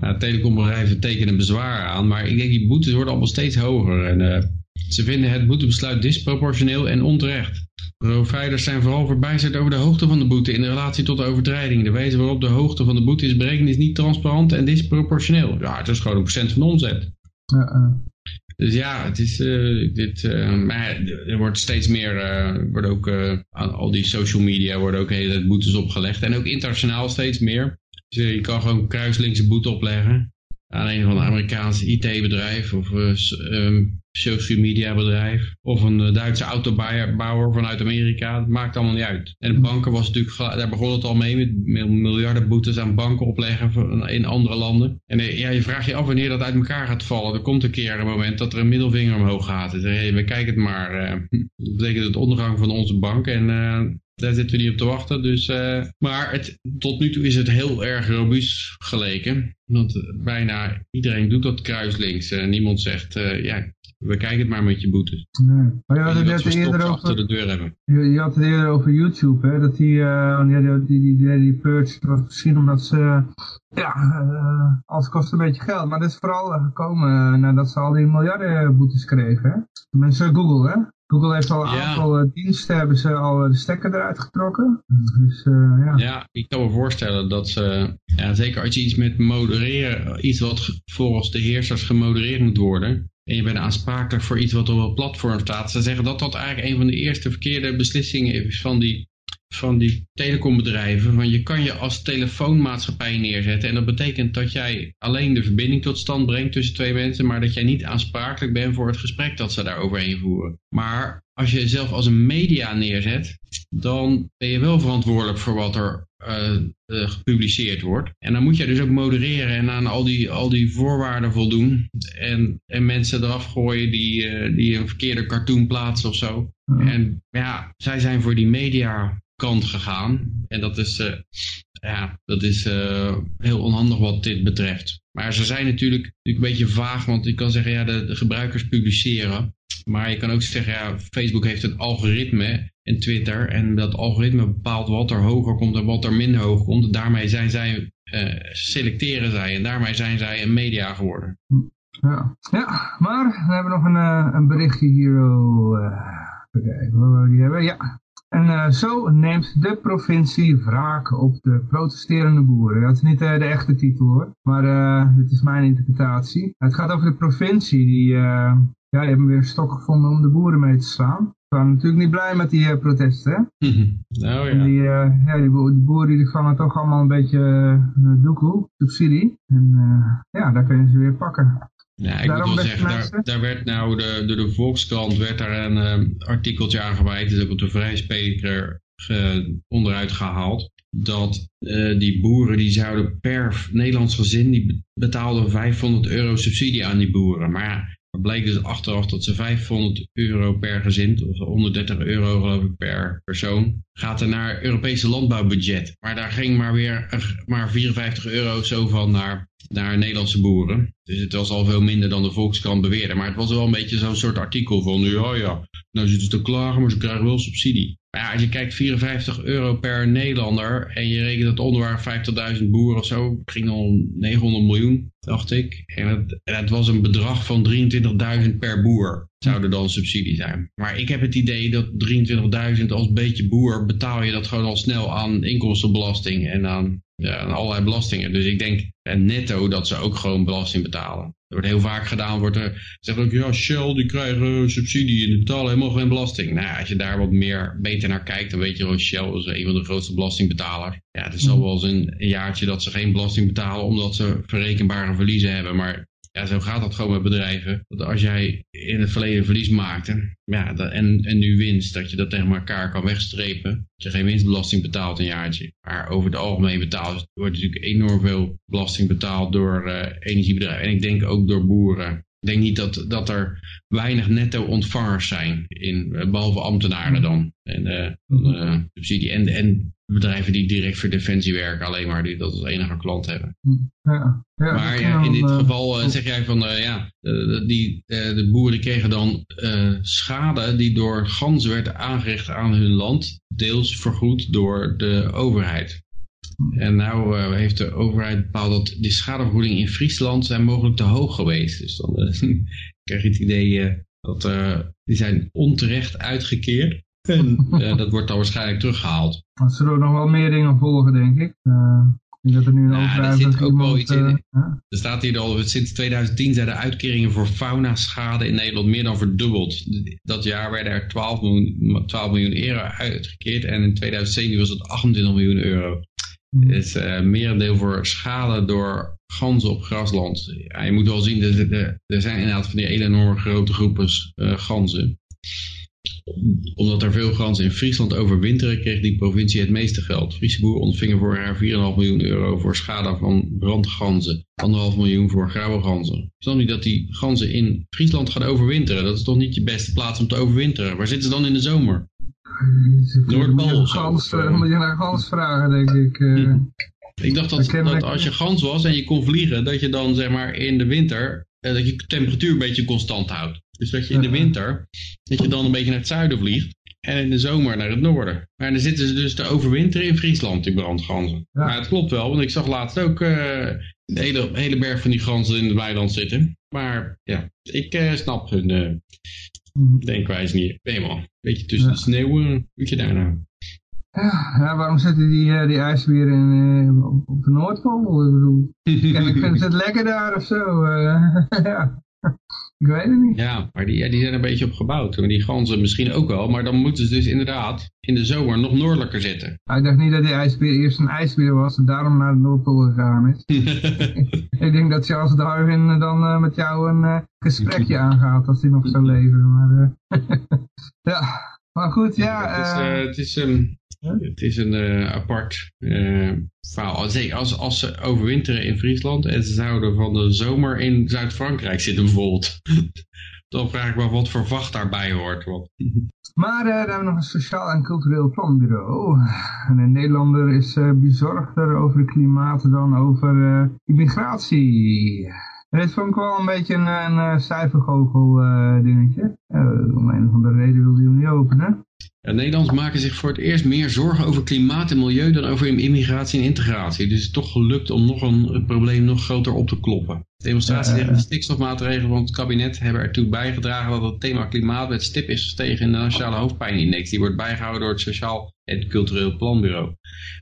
ja, telecombedrijven tekenen bezwaar aan, maar ik denk die boetes worden allemaal steeds hoger. En uh, ze vinden het boetebesluit disproportioneel en onterecht. Providers zijn vooral verbijsterd over de hoogte van de boete in relatie tot de overtreding. De wijze waarop de hoogte van de boete is berekend is niet transparant en disproportioneel. Ja, het is gewoon een procent van de omzet. Dus ja, het is, uh, dit, uh, maar er wordt steeds meer, uh, wordt ook aan al die social media worden ook hele boetes opgelegd. En ook internationaal steeds meer. Dus je kan gewoon kruislinkse boete opleggen aan een van de Amerikaanse IT-bedrijf of um, social media bedrijf of een eh, Duitse autobouwer vanuit Amerika. Het maakt allemaal niet uit. En de banken was natuurlijk, daar begon het al mee met miljarden boetes aan banken opleggen in andere landen. En eh, ja, je vraagt je af wanneer dat uit elkaar gaat vallen. Er komt een keer een moment dat er een middelvinger omhoog gaat. Dus, hey, we kijken het maar. Uh, dat betekent het ondergang van onze bank en uh, daar zitten we niet op te wachten. Dus, uh, maar het, tot nu toe is het heel erg robuust geleken. Want bijna iedereen doet dat kruislinks. Uh, niemand zegt, uh, ja, we kijken het maar met je boetes. Nee. Maar je had het eerder over... achter de deur hebben. Je, je, had het eerder over YouTube, hè? Dat die, die, die, die, die, purge was misschien omdat ze... ja, uh, alles kost een beetje geld. Maar dat is vooral gekomen nadat ze al die miljarden boetes kregen, hè? Mensen Google, hè? Google heeft al een aantal diensten, hebben ze al de stekker eruit getrokken. Dus, uh, ja. ja, ik kan me voorstellen dat ze, ja, zeker als je iets met modereren, iets wat volgens de heersers gemodereerd moet worden, en je bent aansprakelijk voor iets wat op een platform staat. Ze zeggen dat dat eigenlijk een van de eerste verkeerde beslissingen is van die, van die telecombedrijven. Van je kan je als telefoonmaatschappij neerzetten en dat betekent dat jij alleen de verbinding tot stand brengt tussen twee mensen, maar dat jij niet aansprakelijk bent voor het gesprek dat ze daar overheen voeren. Maar als je jezelf als een media neerzet, dan ben je wel verantwoordelijk voor wat er uh, uh, gepubliceerd wordt. En dan moet je dus ook modereren en aan al die, al die voorwaarden voldoen. En, en mensen eraf gooien die, uh, die een verkeerde cartoon plaatsen of zo. En ja, zij zijn voor die media kant gegaan. En dat is, ja, dat is heel onhandig wat dit betreft. Maar ze zijn natuurlijk, natuurlijk een beetje vaag, want je kan zeggen, ja, de, gebruikers publiceren. Maar je kan ook zeggen, ja, Facebook heeft een algoritme en Twitter. En dat algoritme bepaalt wat er hoger komt en wat er minder hoog komt. Daarmee zijn zij, uh, selecteren zij en daarmee zijn zij een media geworden. Ja, ja maar we hebben nog een, een berichtje hier. Uh, even kijken we die hebben. Ja, en uh, zo neemt de provincie wraak op de protesterende boeren. Dat is niet uh, de echte titel hoor, maar uh, dit is mijn interpretatie. Het gaat over de provincie die ja, die hebben weer een stok gevonden om de boeren mee te slaan. Ze waren natuurlijk niet blij met die protesten. Hè? nou ja. Die, ja die, boeren die vangen toch allemaal een beetje doekoe, subsidie. En ja, daar kunnen ze weer pakken. Ja, ik Daarom moet wel zeggen, daar, daar, werd nou de, door de Volkskrant werd daar een artikeltje aan gewijd. Dat is ook op de Vrijspreker onderuit gehaald. Dat uh, die boeren die zouden per Nederlands gezin, die betaalden 500 euro subsidie aan die boeren. Maar het bleek dus achteraf dat ze 500 euro per gezin, of 130 euro geloof ik per persoon, gaat er naar Europese landbouwbudget. Maar daar ging maar weer maar 54 euro zo van naar, naar Nederlandse boeren. Dus het was al veel minder dan de Volkskrant beweerde. Maar het was wel een beetje zo'n soort artikel van, ja ja, nou zitten ze te klagen, maar ze krijgen wel subsidie. Maar ja, als je kijkt 54 euro per Nederlander en je rekent het onder waar 50.000 boeren of zo, ging om 900 miljoen, dacht ik. En het, en het was een bedrag van 23.000 per boer, zou er dan subsidie zijn. Maar ik heb het idee dat 23.000 als beetje boer betaal je dat gewoon al snel aan inkomstenbelasting en aan, ja, aan allerlei belastingen. Dus ik denk netto dat ze ook gewoon belasting betalen. Er wordt heel vaak gedaan, wordt er zegt ook, ja, Shell die krijgen subsidie en die betalen helemaal geen belasting. Nou ja, als je daar wat meer beter naar kijkt, dan weet je wel, Shell is een van de grootste belastingbetalers. Ja, het is al wel eens een, een jaartje dat ze geen belasting betalen, omdat ze verrekenbare verliezen hebben. Maar ja, zo gaat dat gewoon met bedrijven. Dat als jij in het verleden verlies maakte ja, en, en nu winst, dat je dat tegen elkaar kan wegstrepen. Dat je geen winstbelasting betaalt een jaartje. Maar over het algemeen betaalt, wordt natuurlijk enorm veel belasting betaald door uh, energiebedrijven. En ik denk ook door boeren. Ik denk niet dat, dat er weinig netto ontvangers zijn, in, behalve ambtenaren dan. En, uh, subsidie. En, en bedrijven die direct voor defensie werken, alleen maar die dat als enige klant hebben. Ja, ja, maar ja, in dit geval uh, zeg jij van, uh, ja, die, de boeren kregen dan schade die door ganzen werd aangericht aan hun land, deels vergoed door de overheid. En nou uh, heeft de overheid bepaald dat die schadevergoedingen in Friesland zijn mogelijk te hoog geweest. Dus dan uh, krijg je het idee uh, dat die zijn onterecht uitgekeerd. En dat wordt dan waarschijnlijk teruggehaald. Er zullen nog wel meer dingen volgen, denk ik. Dat er nu een ja, er zit ook wel iets in. Er staat hier al, sinds 2010 zijn de uitkeringen voor faunaschade in Nederland meer dan verdubbeld. Dat jaar werden er 12 miljoen, 12 miljoen euro uitgekeerd en in 2017 was het 28 miljoen euro. Mm. is uh, merendeel voor schade door ganzen op grasland. Ja, je moet wel zien, er, er, zijn inderdaad van die enorme grote groepen uh, ganzen. Omdat er veel ganzen in Friesland overwinteren, kreeg die provincie het meeste geld. Friese boeren ontvingen vorig jaar 4,5 miljoen euro voor schade van brandganzen. 1,5 miljoen voor grauwe ganzen. Snap niet dat die ganzen in Friesland gaan overwinteren? Dat is toch niet je beste plaats om te overwinteren? Waar zitten ze dan in de zomer? Noordpool. Gans, moet je naar gans vragen, denk ik. Uh, ik dacht dat, dat als je gans was en je kon vliegen, dat je dan zeg maar in de winter, eh, dat je temperatuur een beetje constant houdt. Dus dat je in de winter, dat je dan een beetje naar het zuiden vliegt. En in de zomer naar het noorden. Maar dan zitten ze dus te overwinteren in Friesland, die brandganzen. Ja. Maar het klopt wel, want ik zag laatst ook uh, een hele, hele berg van die ganzen in het weiland zitten. Maar ja, ik uh, snap hun, uh, denkwijze niet. Helemaal. Beetje tussen de sneeuw, moet je daar nou? Ja, waarom zitten die, uh, die ijsberen uh, op, de Noordpool? Ik bedoel, ik vind het lekker daar of zo. ja. Ik weet het niet. Ja, maar die, ja, die zijn een beetje op gebouwd. die ganzen misschien ook wel. Maar dan moeten ze dus inderdaad in de zomer nog noordelijker zitten. ik dacht niet dat die ijsbeer eerst een ijsbeer was en daarom naar de Noordpool gegaan is. ik denk dat Charles Darwin dan uh, met jou een uh, gesprekje aangaat als hij nog zou leven. Maar, uh, ja, maar goed, ja. het is, het is um, het is een uh, apart uh, verhaal. Zeker als, als ze overwinteren in Friesland en ze zouden van de zomer in Zuid-Frankrijk zitten bijvoorbeeld. Dan vraag ik me wat voor vacht daarbij hoort. Maar uh, dan hebben we nog een sociaal en cultureel planbureau. En een Nederlander is bezorgder over het klimaat dan over immigratie. Dit vond ik wel een beetje een, een cijfergoochel dingetje. om een of andere reden wilde hij hem niet openen. Ja, Nederlanders maken zich voor het eerst meer zorgen over klimaat en milieu dan over immigratie en integratie. Dus het is toch gelukt om nog een, probleem nog groter op te kloppen. Demonstraties tegen de stikstofmaatregelen van het kabinet hebben ertoe bijgedragen dat het thema klimaat met stip is gestegen in de Nationale Hoofdpijnindex. Die wordt bijgehouden door het Sociaal en Cultureel Planbureau.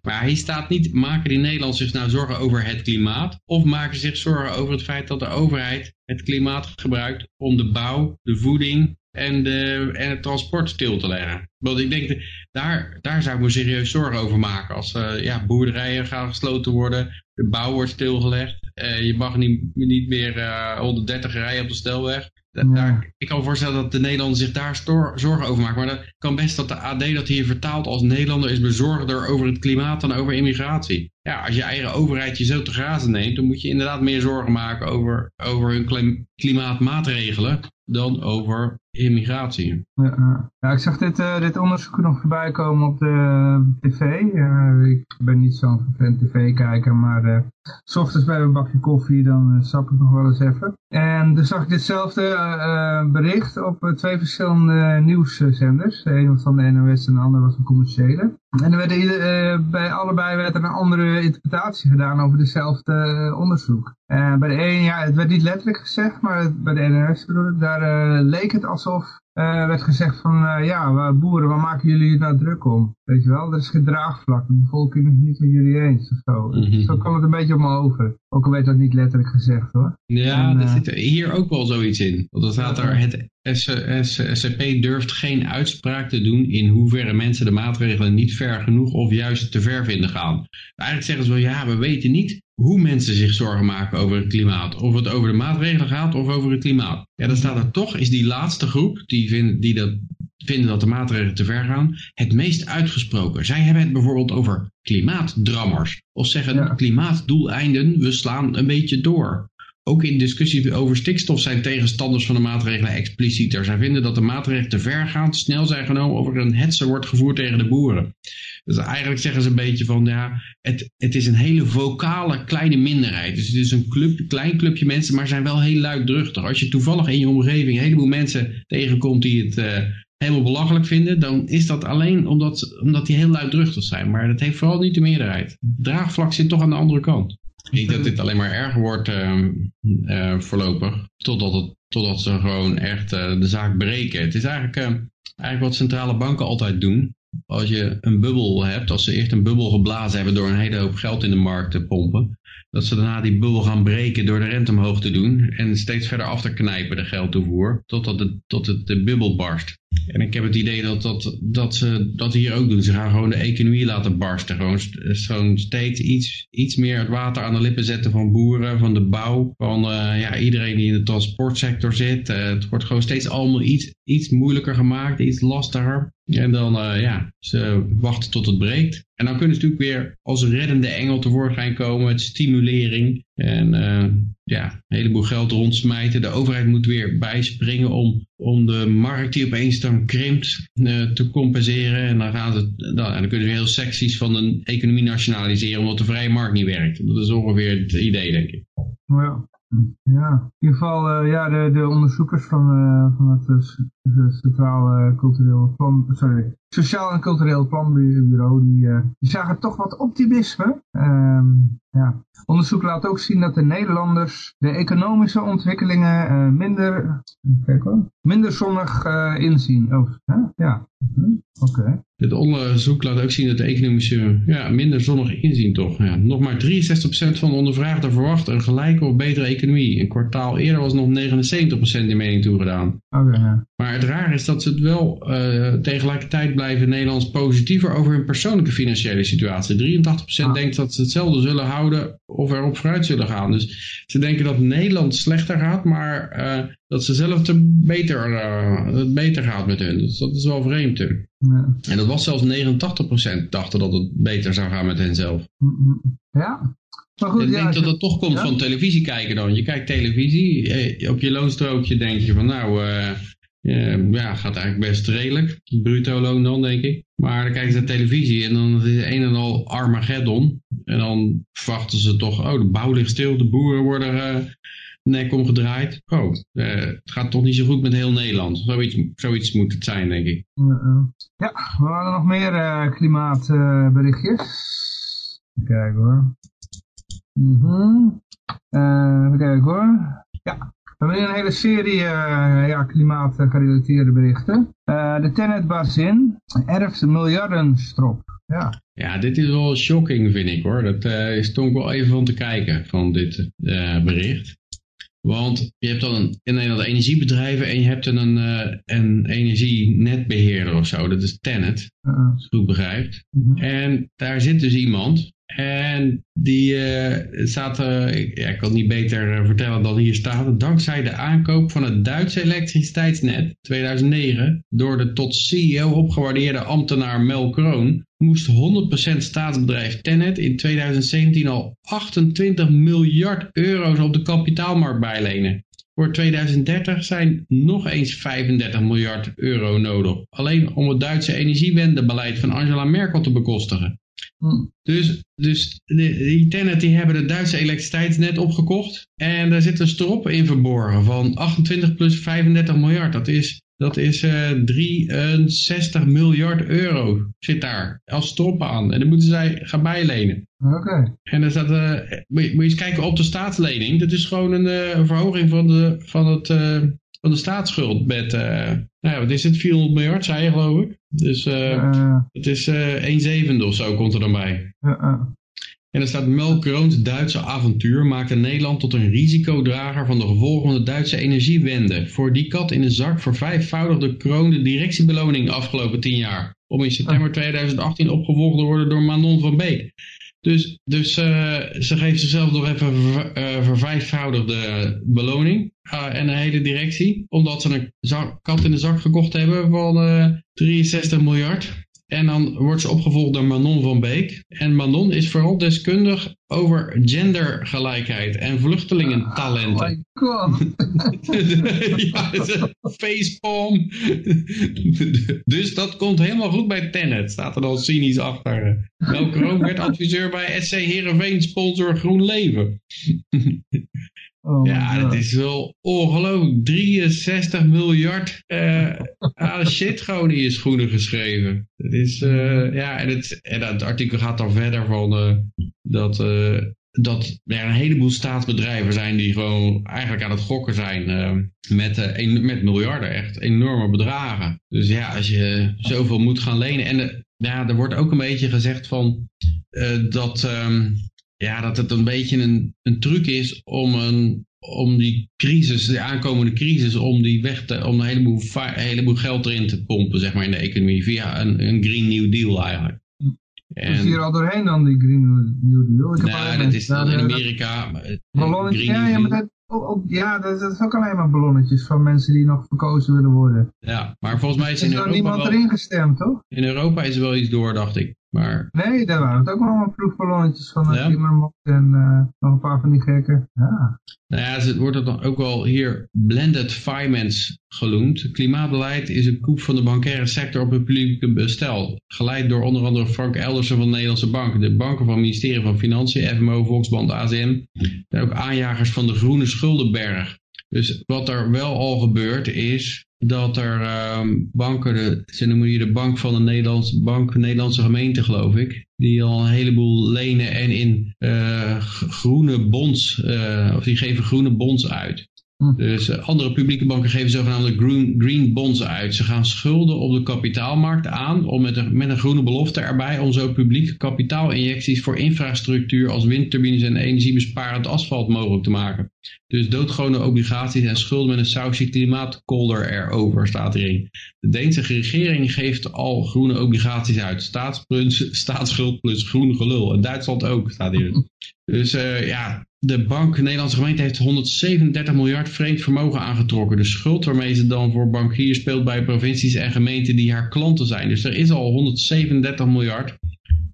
Maar hij staat niet, maken die Nederlanders zich nou zorgen over het klimaat? Of maken ze zich zorgen over het feit dat de overheid het klimaat gebruikt om de bouw, de voeding en, de, en het transport stil te leggen. Want ik denk, daar, daar zou ik me serieus zorgen over maken. Als uh, ja, boerderijen gaan gesloten worden, de bouw wordt stilgelegd, uh, je mag niet, niet meer uh, 130 rijden op de stelweg. Daar, ik kan me voorstellen dat de Nederlander zich daar zorgen over maken. Maar dat kan best dat de AD dat hier vertaalt als Nederlander is bezorgder over het klimaat dan over immigratie. Ja, als je eigen overheid je zo te grazen neemt, dan moet je inderdaad meer zorgen maken over, over hun klimaatmaatregelen dan over immigratie. Ja, ja ik zag dit, uh, dit onderzoek nog voorbij komen op de tv. Uh, ik ben niet zo'n fan tv-kijker, maar s ochtends bij een bakje koffie, dan sap ik nog wel eens even. En toen zag ik ditzelfde bericht op twee verschillende nieuwszenders. De een was van de NOS en de andere was een commerciële. En er werd, bij allebei werd er een andere interpretatie gedaan over dezelfde onderzoek. bij de een, ja, het werd niet letterlijk gezegd, maar bij de NOS bedoel ik, daar leek het alsof uh, werd gezegd van, uh, ja, boeren, waar maken jullie nou druk om? Weet je wel, er is geen draagvlak, de bevolking is niet met jullie eens of zo. Mhm. Zo kwam het een beetje op me over. Ook al werd dat niet letterlijk gezegd hoor. Ja, en, er uh, zit hier ook wel zoiets in. Want dan staat er, het SCP durft geen uitspraak te doen in hoeverre mensen de maatregelen niet ver genoeg of juist te ver vinden gaan. Eigenlijk zeggen ze wel, ja, we weten niet hoe mensen zich zorgen maken over het klimaat. Of het over de maatregelen gaat of over het klimaat. Ja, dan staat er toch, is die laatste groep, die, vind, die dat, vinden dat de maatregelen te ver gaan, het meest uitgesproken. Zij hebben het bijvoorbeeld over klimaatdrammers. Of zeggen ja. klimaatdoeleinden, we slaan een beetje door. Ook in discussie over stikstof zijn tegenstanders van de maatregelen explicieter. Zij vinden dat de maatregelen te ver gaan, snel zijn genomen of er een hetze wordt gevoerd tegen de boeren. Dus eigenlijk zeggen ze een beetje van, ja, het, het is een hele vocale kleine minderheid. Dus het is een club, klein clubje mensen, maar zijn wel heel luidruchtig. Als je toevallig in je omgeving een heleboel mensen tegenkomt die het... Uh, helemaal belachelijk vinden, dan is dat alleen omdat, omdat die heel luidruchtig zijn. Maar dat heeft vooral niet de meerderheid. draagvlak zit toch aan de andere kant. Ik denk dat dit alleen maar erger wordt uh, voorlopig. Totdat, het, totdat ze gewoon echt uh, de zaak breken. Het is eigenlijk, eigenlijk wat centrale banken altijd doen. Als je een bubbel hebt, als ze eerst een bubbel geblazen hebben door een hele hoop geld in de markt te pompen. Dat ze daarna die bubbel gaan breken door de rente omhoog te doen. En steeds verder af te knijpen de geldtoevoer. Totdat tot het de bubbel barst. En ik heb het idee dat, dat, dat ze dat hier ook doen. Ze gaan gewoon de economie laten barsten. Gewoon, gewoon steeds iets, iets meer het water aan de lippen zetten van boeren, van de bouw, van uh, ja, iedereen die in de transportsector zit. Uh, het wordt gewoon steeds allemaal iets, iets moeilijker gemaakt, iets lastiger. En dan, uh, ja, ze wachten tot het breekt. En dan kunnen ze natuurlijk weer als reddende engel tevoorschijn komen stimulering. En uh, ja, een heleboel geld rondsmijten. De overheid moet weer bijspringen om, om de markt die opeens dan krimpt uh, te compenseren. En dan, gaan ze, dan, dan kunnen ze heel secties van de economie nationaliseren omdat de vrije markt niet werkt. Dat is ongeveer het idee, denk ik. Ja. Ja, in ieder geval uh, ja, de, de onderzoekers van, van het Centraal Cultureel Plan, sorry, Sociaal en Cultureel Planbureau, die, die zagen toch wat optimisme. Um, ja. Onderzoek laat ook zien dat de Nederlanders de economische ontwikkelingen minder, kijk hoor, minder zonnig inzien. Oh, ja, hm, oké. Het onderzoek laat ook zien dat de economische ja, minder zonnig inzien toch. Ja, nog maar 63% van de ondervraagden verwacht een gelijke of betere economie. Een kwartaal eerder was nog 79% die mening toegedaan. Okay, ja. Maar het raar is dat ze het wel uh, tegelijkertijd blijven Nederlands positiever over hun persoonlijke financiële situatie. 83% ah. denkt dat ze hetzelfde zullen houden of erop vooruit zullen gaan. Dus ze denken dat Nederland slechter gaat, maar uh, dat ze zelf te beter, uh, het beter gaat met hun. Dus dat is wel vreemd. Ja. En dat was zelfs 89% dachten dat het beter zou gaan met hen zelf. Ja, maar goed, ik denk dat dat toch komt van televisie kijken dan. Je kijkt televisie, eh, op je loonstrookje denk je van nou, uh, ja, gaat eigenlijk best redelijk. Bruto loon dan denk ik. Maar dan kijken ze naar televisie en dan is het een en al Armageddon. En dan verwachten ze toch, oh de bouw ligt stil, de boeren worden uh, nek omgedraaid. Oh, het gaat toch niet zo goed met heel Nederland. Zoiets, zoiets moet het zijn denk ik. Ja, we hadden nog meer klimaatberichtjes. Kijk hoor. Mm -hmm. even kijken hoor. Ja, we hebben een hele serie uh, ja, klimaatgerelateerde berichten. Uh, de Tenet Basin erft miljardenstrop. Ja. ja, dit is wel shocking vind ik hoor. Dat uh, is toch wel even van te kijken van dit bericht. Want je hebt dan een, in Nederland energiebedrijven en je hebt dan een, een energienetbeheerder of zo. Dat is Tenet, als je goed begrijpt. Mhm. -huh. En daar zit dus iemand en die uh, uh, ik, ik kan niet beter uh, vertellen dan hier staat. Dankzij de aankoop van het Duitse elektriciteitsnet 2009 door de tot CEO opgewaardeerde ambtenaar Mel Kroon moest 100% staatsbedrijf Tenet in 2017 al 28 miljard euro's op de kapitaalmarkt bijlenen. Voor 2030 zijn nog eens 35 miljard euro nodig. Alleen om het Duitse energiewendebeleid van Angela Merkel te bekostigen. Hm. Dus, dus de, die Tenet die hebben het Duitse elektriciteitsnet opgekocht. En daar zit een strop in verborgen van 28 plus 35 miljard. Dat is, dat is uh, eh, 63 miljard euro zit daar als strop aan. En dan moeten zij gaan bijlenen. Oké. En dan staat, uh, moet, je, moet je eens kijken op de staatslening. Dat is gewoon een, uh, een verhoging van, de, van het van de staatsschuld met, nou ja, wat is het, 400 miljard, zei je geloof ik. Dus uh, het is uh, 1 zevende of zo komt er dan bij. En er staat Melk Duitse avontuur maakte Nederland tot een risicodrager van de gevolgen van de Duitse energiewende. Voor die kat in de zak vervijfvoudigde Kroon de directiebeloning afgelopen 10 jaar. Om in september 2018 opgevolgd te worden door Manon van Beek. Dus, dus uh, ze geeft zichzelf nog even ver, uh, vervijfvoudigde beloning uh, en een hele directie. Omdat ze een kat in de zak gekocht hebben van 63 miljard. En dan wordt ze opgevolgd door Manon van Beek. En Manon is vooral deskundig over gendergelijkheid en vluchtelingentalenten. Oh my god. ja, facepalm. dus dat komt helemaal goed bij Tenet, staat er dan cynisch achter. Welke Kroon werd adviseur bij SC Heerenveen, sponsor Groen Leven. Oh ja, dat is wel ongelooflijk. 63 miljard uh, aan shit gewoon in je schoenen geschreven. Dat is, uh, ja, en het, en het artikel gaat dan verder van uh, dat, dat er een heleboel staatsbedrijven zijn die gewoon eigenlijk aan het gokken zijn met, een, met miljarden. Echt enorme bedragen. Dus ja, als je zoveel moet gaan lenen. En ja, er wordt ook een beetje gezegd van dat... Um, ja, dat het een beetje een, een truc is om, een, om die crisis, de aankomende crisis, om die weg te, om een heleboel, een heleboel geld erin te pompen, zeg maar, in de economie, via een, een Green New Deal eigenlijk. En, is hier al doorheen dan, die Green New Deal? Ik nou, dat is dan in Amerika. Ballonnetjes, ja, ja, maar dat, ook, ja, dat, is ook alleen maar ballonnetjes van mensen die nog verkozen willen worden. Ja, maar volgens mij is, in Europa Er niemand erin gestemd, toch? In Europa is er wel iets door, dacht ik. Maar... Nee, daar waren het ook allemaal proefballonnetjes van de ja. en uh, nog een paar van die gekken. Ja. Nou ja, het wordt dan ook wel hier blended finance genoemd. Klimaatbeleid is een koep van de bankaire sector op het publieke bestel. Geleid door onder andere Frank Eldersen van de Nederlandse Bank. De banken van het ministerie van Financiën, FMO, Volksband, ACM. En ook aanjagers van de groene schuldenberg. Dus wat er wel al gebeurt is dat er um, banken, de, ze noemen hier de bank van de Nederlandse bank, Nederlandse gemeente geloof ik, die al een heleboel lenen en in uh, groene bonds, uh, of die geven groene bonds uit. Hm. Dus uh, andere publieke banken geven zogenaamde green, green bonds uit. Ze gaan schulden op de kapitaalmarkt aan om met een, met een groene belofte erbij om zo publieke kapitaalinjecties voor infrastructuur als windturbines en energiebesparend asfalt mogelijk te maken. Dus doodgewone obligaties en schulden met een sausje klimaatkolder erover staat erin. De Deense regering geeft al groene obligaties uit. staatsschuld plus groen gelul. En Duitsland ook staat hier. Dus uh, ja, de bank, de Nederlandse gemeente, heeft 137 miljard vreemd vermogen aangetrokken. De schuld waarmee ze dan voor bankiers speelt bij provincies en gemeenten die haar klanten zijn. Dus er is al 137 miljard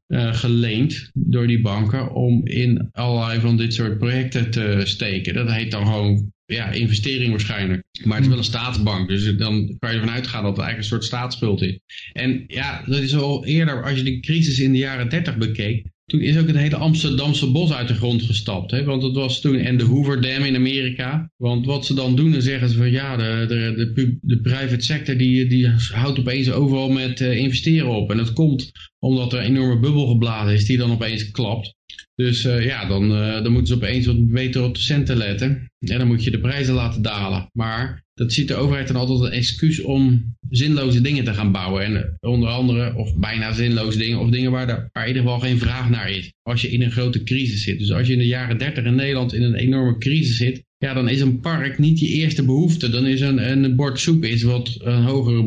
uh, geleend door die banken om in allerlei van dit soort projecten te steken. Dat heet dan gewoon ja, investering waarschijnlijk. Maar het is wel een staatsbank, dus dan kan je ervan uitgaan dat het eigenlijk een soort staatsschuld is. En ja, dat is al eerder, als je de crisis in de jaren 30 bekeek, toen is ook het hele Amsterdamse bos uit de grond gestapt. Hè? Want het was toen, en de Hoover Dam in Amerika. Want wat ze dan doen, dan zeggen ze van ja, de, de, de, de private sector die, die houdt opeens overal met uh, investeren op. En dat komt omdat er een enorme bubbel geblazen is die dan opeens klapt. Dus uh, ja, dan, uh, dan moeten ze opeens wat beter op de centen letten. En dan moet je de prijzen laten dalen. Maar dat ziet de overheid dan altijd een excuus om zinloze dingen te gaan bouwen. En onder andere, of bijna zinloze dingen, of dingen waar, waar in ieder geval geen vraag naar is. Als je in een grote crisis zit. Dus als je in de jaren 30 in Nederland in een enorme crisis zit, ja, dan is een park niet je eerste behoefte. Dan is een, een bord soep is wat een hogere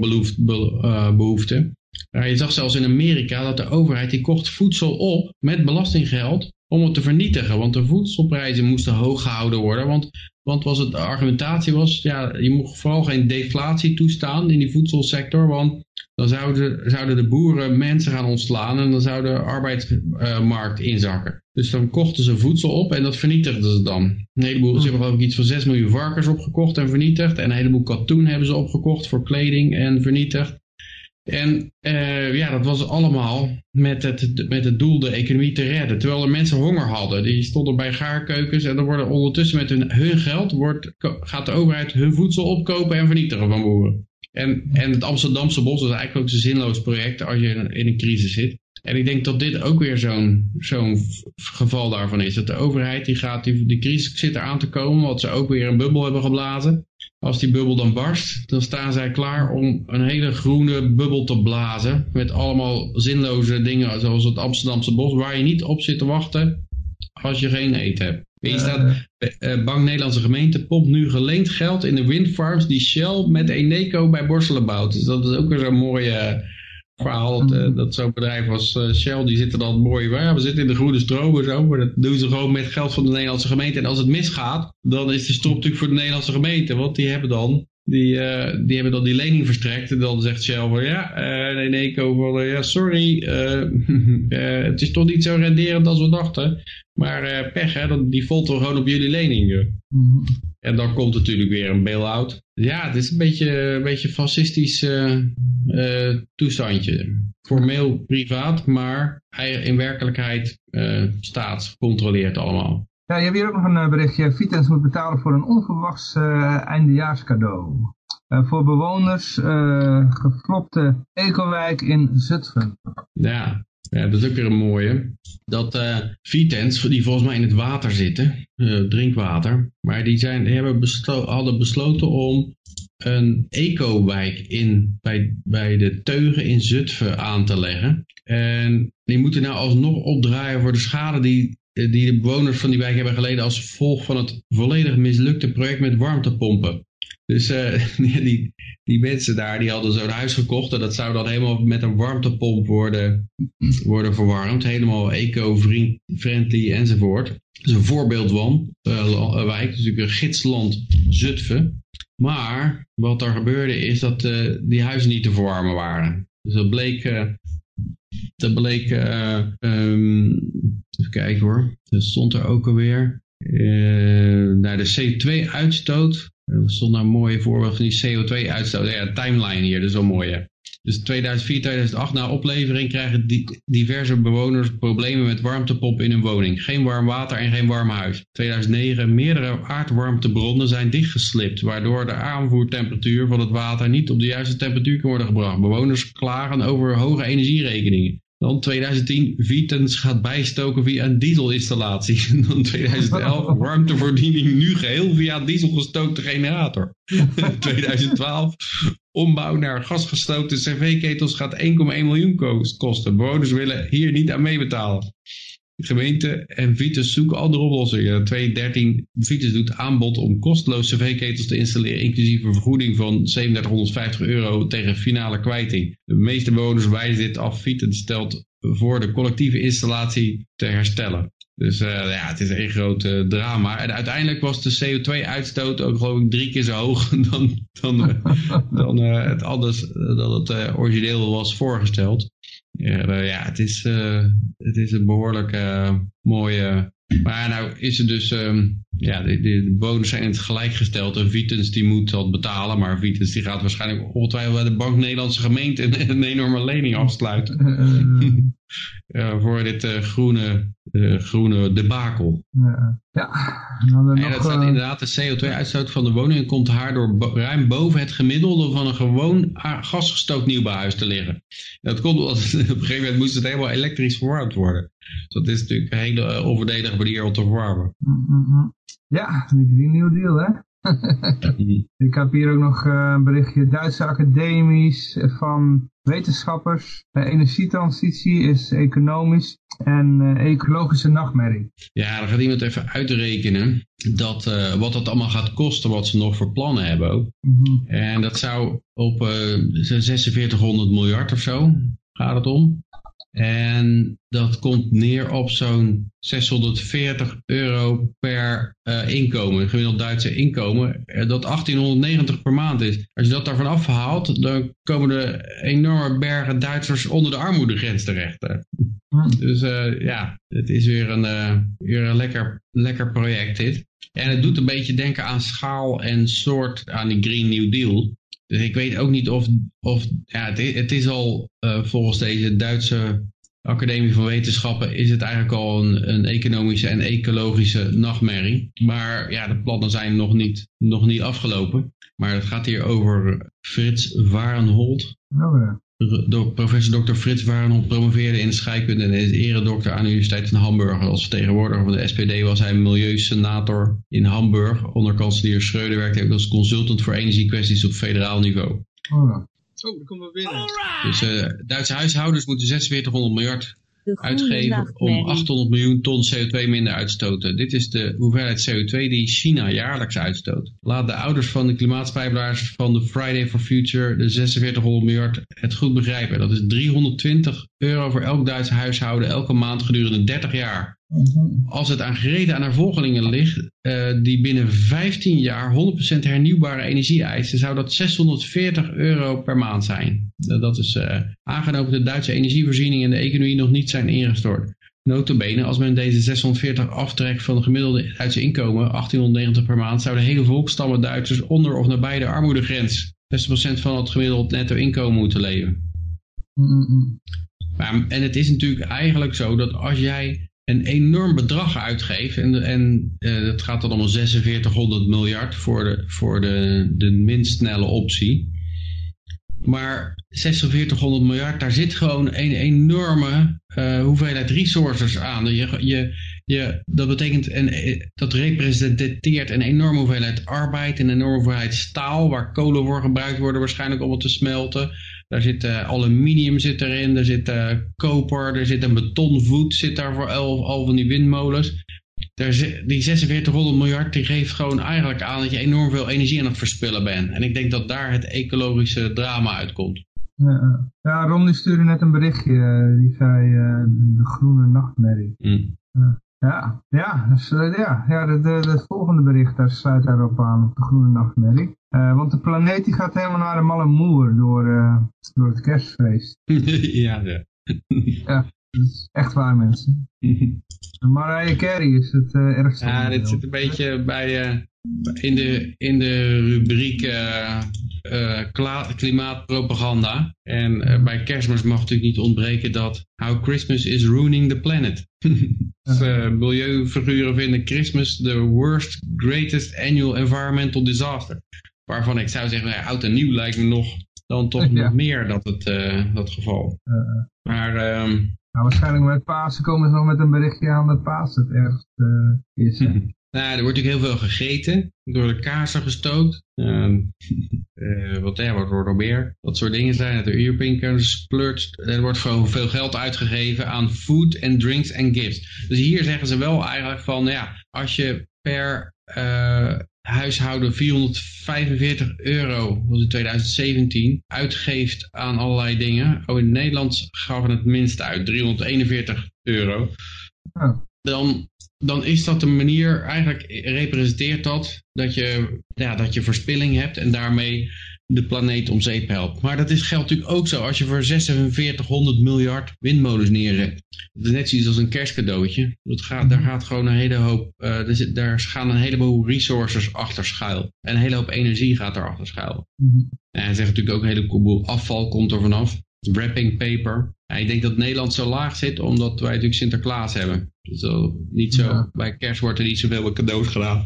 eh, behoefte. Je zag zelfs in Amerika dat de overheid die kocht voedsel op met belastinggeld om het te vernietigen. Want de voedselprijzen moesten hoog gehouden worden. Want, want was het, de argumentatie was, ja, je mocht vooral geen deflatie toestaan in die voedselsector. Want dan zouden, zouden de boeren mensen gaan ontslaan en dan zou de arbeidsmarkt inzakken. Dus dan kochten ze voedsel op en dat vernietigden ze dan. Een heleboel, ze hebben geloof ik iets van 6 miljoen varkens opgekocht en vernietigd. En een heleboel katoen hebben ze opgekocht voor kleding en vernietigd. En uh, ja, dat was allemaal met het, met het doel de economie te redden. Terwijl er mensen honger hadden. Die stonden bij gaarkeukens en dan worden ondertussen met hun, hun geld wordt, gaat de overheid hun voedsel opkopen en vernietigen van boeren. En, en het Amsterdamse bos is eigenlijk ook een zinloos project als je in, een crisis zit. En ik denk dat dit ook weer zo'n zo'n geval daarvan is. Dat de overheid die gaat, die, die crisis zit er aan te komen, want ze ook weer een bubbel hebben geblazen. Als die bubbel dan barst, dan staan zij klaar om een hele groene bubbel te blazen. Met allemaal zinloze dingen zoals het Amsterdamse bos, waar je niet op zit te wachten als je geen eten hebt. Hier staat, uh, Bank Nederlandse Gemeente pompt nu geleend geld in de windfarms die Shell met Eneco bij Borselen bouwt. Dus dat is ook weer zo'n mooie verhaal. Dat, uh, dat zo'n bedrijf als uh, Shell, die zitten dan mooi, ja, we zitten in de groene stroom en zo. Maar dat doen ze gewoon met geld van de Nederlandse gemeente. En als het misgaat, dan is de strop natuurlijk voor de Nederlandse gemeente. Want die hebben dan die, uh, die hebben dan die lening verstrekt. En dan zegt Shell van ja, nee, nee, van, ja, sorry, het is toch niet zo renderend als we dachten. Maar pech, hè, die volten we gewoon op jullie lening. En dan komt natuurlijk weer een bail-out. Ja, het is een beetje een beetje fascistisch toestandje. Formeel privaat, maar in werkelijkheid staat controleert allemaal. Ja, je hebt hier ook nog een eh, berichtje. Vitens moet betalen voor een onverwachts uh, eindejaarscadeau. Uh, voor bewoners uh, geflopte ecowijk in Zutphen. Ja, ja, dat is ook weer een mooie. Dat uh, Vitens, die volgens mij in het water zitten, drinkwater, maar die, zijn, die hebben hadden besloten om een ecowijk in, bij, bij de Teugen in Zutphen aan te leggen. En die moeten nou alsnog opdraaien voor de schade die eh, die de bewoners van die wijk hebben geleden als gevolg van het volledig mislukte project met warmtepompen. Dus uh, die, die mensen daar die hadden zo'n huis gekocht en dat zou dan helemaal met een warmtepomp worden, worden verwarmd. Helemaal eco-friendly enzovoort. Dus een voorbeeld van uh, wijk, natuurlijk een gidsland Zutphen. Maar wat er gebeurde is dat uh, die huizen niet te verwarmen waren. Dus dat bleek dat bleek, um, even kijken hoor, dat stond er ook alweer. Naar de CO2-uitstoot. Er stond nou een mooie voorbeeld van die CO2-uitstoot. Ja, timeline hier, dat is wel mooi Dus 2004, 2008 na oplevering krijgen diverse bewoners problemen met warmtepomp in hun woning. Geen warm water en geen warm huis. 2009 meerdere aardwarmtebronnen zijn dichtgeslipt, waardoor de aanvoertemperatuur van het water niet op de juiste temperatuur kan worden gebracht. Bewoners klagen over hoge energierekeningen. Dan 2010, Vitens gaat bijstoken via een dieselinstallatie. Dan 2011, warmtevoorziening nu geheel via een dieselgestookte generator. 2012, ombouw naar gasgestookte cv-ketels gaat 1,1 miljoen kosten. Bewoners willen hier niet aan meebetalen. Gemeente en Vitus zoeken andere oplossingen. 2013, Vitus doet aanbod om kosteloos cv-ketels te installeren, inclusief een vergoeding van 3750 euro tegen finale kwijting. De meeste bewoners wijzen dit af. Vitus stelt voor de collectieve installatie te herstellen. Dus uh, ja, het is een groot uh, drama. En uiteindelijk was de CO2-uitstoot ook geloof ik drie keer zo hoog dan, dan, uh, dan het anders dan het origineel was voorgesteld. Ja, ja het, is, het is een behoorlijk mooie... Maar nou is het dus... Um, ja, de, de, zijn in het gelijk gesteld. En Vitens die moet dat betalen. Maar Vitens die gaat waarschijnlijk ongetwijfeld bij de Bank Nederlandse gemeente een, een enorme lening afsluiten. uh, voor dit uh, groene, uh, groene debakel. Ja, ja. En dat staat inderdaad, de CO2-uitstoot van de woningen komt daardoor bo ruim boven het gemiddelde van een gewoon gasgestookt nieuwbouwhuis te liggen. dat komt omdat op een gegeven moment moest het helemaal elektrisch verwarmd worden. Dus dat is natuurlijk een hele onverdedige manier om te verwarmen. Mm -hmm. Ja, die New Deal hè. ik heb hier ook nog een berichtje. Duitse academies van wetenschappers. Energietransitie is economisch en uh, ecologische nachtmerrie. Ja, dan gaat iemand even uitrekenen dat, uh, wat dat allemaal gaat kosten, wat ze nog voor plannen hebben ook. Mm -hmm. En dat zou op 4600 miljard of zo gaat het om. En dat komt neer op zo'n 640 euro per uh, inkomen, gemiddeld Duitse inkomen, uh, dat 1890 per maand is. Als je dat daarvan afhaalt, dan komen er enorme bergen Duitsers onder de armoedegrens terecht. Dus uh, ja, het is weer een, weer een lekker, lekker project dit. En het doet een beetje denken aan schaal en soort aan die Green New Deal. Dus ik weet ook niet of, of ja, het, is, het is al uh, volgens deze Duitse Academie van Wetenschappen is het eigenlijk al een, economische en ecologische nachtmerrie. Maar ja, de plannen zijn nog niet, nog niet afgelopen. Maar het gaat hier over Frits Warenholt. Oh ja. Door professor Dr. Frits Warenholt promoveerde in scheikunde en is eredokter aan de Universiteit van Hamburg. Als vertegenwoordiger van de SPD was hij milieusenator in Hamburg. Onder kanselier Schreuder werkte hij ook als consultant voor energiekwesties op federaal niveau. Oh, ja. oh dat komt wel binnen. Dus uh, Duitse huishoudens moeten 4600 miljard uitgeven om 800 miljoen ton CO2 minder uit te stoten. Dit is de hoeveelheid CO2 die China jaarlijks uitstoot. Laat de ouders van de klimaatspijbelaars van de Friday for Future de 4600 miljard het goed begrijpen. Dat is 320 euro voor elk Duitse huishouden elke maand gedurende 30 jaar. Als het aan gereden aan haar volgelingen ligt, uh, die binnen 15 jaar 100% hernieuwbare energie eisen, zou dat 640 euro per maand zijn. Dat is uh, aangenomen de Duitse energievoorziening en de economie nog niet zijn ingestort. Notabene, als men deze 640 aftrekt van het gemiddelde Duitse inkomen, 1890 per maand, zouden hele volkstammen Duitsers onder of nabij de armoedegrens 60% van het gemiddeld netto inkomen moeten leven. Maar, en het is natuurlijk eigenlijk zo dat als jij een enorm bedrag uitgeeft, en, en uh, dat gaat dan om 4600 miljard voor de, voor de, de minst snelle optie. Maar 4600 miljard, daar zit gewoon een enorme uh, hoeveelheid resources aan. Je, je, je, dat betekent, en dat representeert een enorme hoeveelheid arbeid, een enorme hoeveelheid staal, waar kolen voor gebruikt worden waarschijnlijk om het te smelten. Daar zit uh, aluminium zit erin, er zit uh, koper, er zit een betonvoet zit daar voor al, al van die windmolens. Die 4600 miljard die geeft gewoon eigenlijk aan dat je enorm veel energie aan het verspillen bent. En ik denk dat daar het ecologische drama uitkomt. Ja, ja Ron die stuurde net een berichtje, eh, die zei de groene nachtmerrie. Mm. Ja, ja, dus, uh, ja, ja het volgende bericht daar sluit daarop aan, op de groene nachtmerrie. Uh, want de planeet die gaat helemaal naar de malle moer door, uh, door het kerstfeest. ja, ja. ja, echt waar mensen. Mariah Carey is het uh, ergste. Ja, dit zit een beetje bij, in, de, in de rubriek klimaatpropaganda. En bij kerstmis mag natuurlijk niet ontbreken dat How Christmas is ruining the planet. dus, milieufiguren vinden Christmas the worst, greatest annual environmental disaster. Waarvan ik zou zeggen, nou oud en nieuw lijkt me nog dan toch nog meer dat het dat geval. Maar... Um, nou, waarschijnlijk met Pasen komen ze nog met een berichtje aan dat Pasen het ergst uh, is. Nou, er wordt natuurlijk heel veel gegeten, door de kaarsen gestookt. Uh, wat, ja, wat wordt er meer? Dat soort dingen zijn. De European splurged. Er wordt gewoon veel geld uitgegeven aan food and drinks and gifts. Dus hier zeggen ze wel eigenlijk van, ja, als je per uh, huishouden 445 euro, in 2017, uitgeeft aan allerlei dingen. Oh, in Nederland gaven het minst uit, 341 euro. Oh. Dan, dan is dat een manier, eigenlijk representeert dat dat je, ja, dat je verspilling hebt en daarmee de planeet om zeep helpt. Maar dat is, geldt natuurlijk ook zo als je voor 4600 miljard windmolens neerzet. Dat is net zoiets als een kerstcadeautje. Dat gaat, daar gaat gewoon een hele hoop, uh, er zit, daar gaan een heleboel resources achter schuil. En een hele hoop energie gaat er achter schuil. Mm En hij zegt natuurlijk ook een heleboel afval komt er vanaf. Wrapping paper. En ik denk dat Nederland zo laag zit omdat wij natuurlijk Sinterklaas hebben. Dus niet zo, bij kerst wordt er niet zoveel cadeaus gedaan.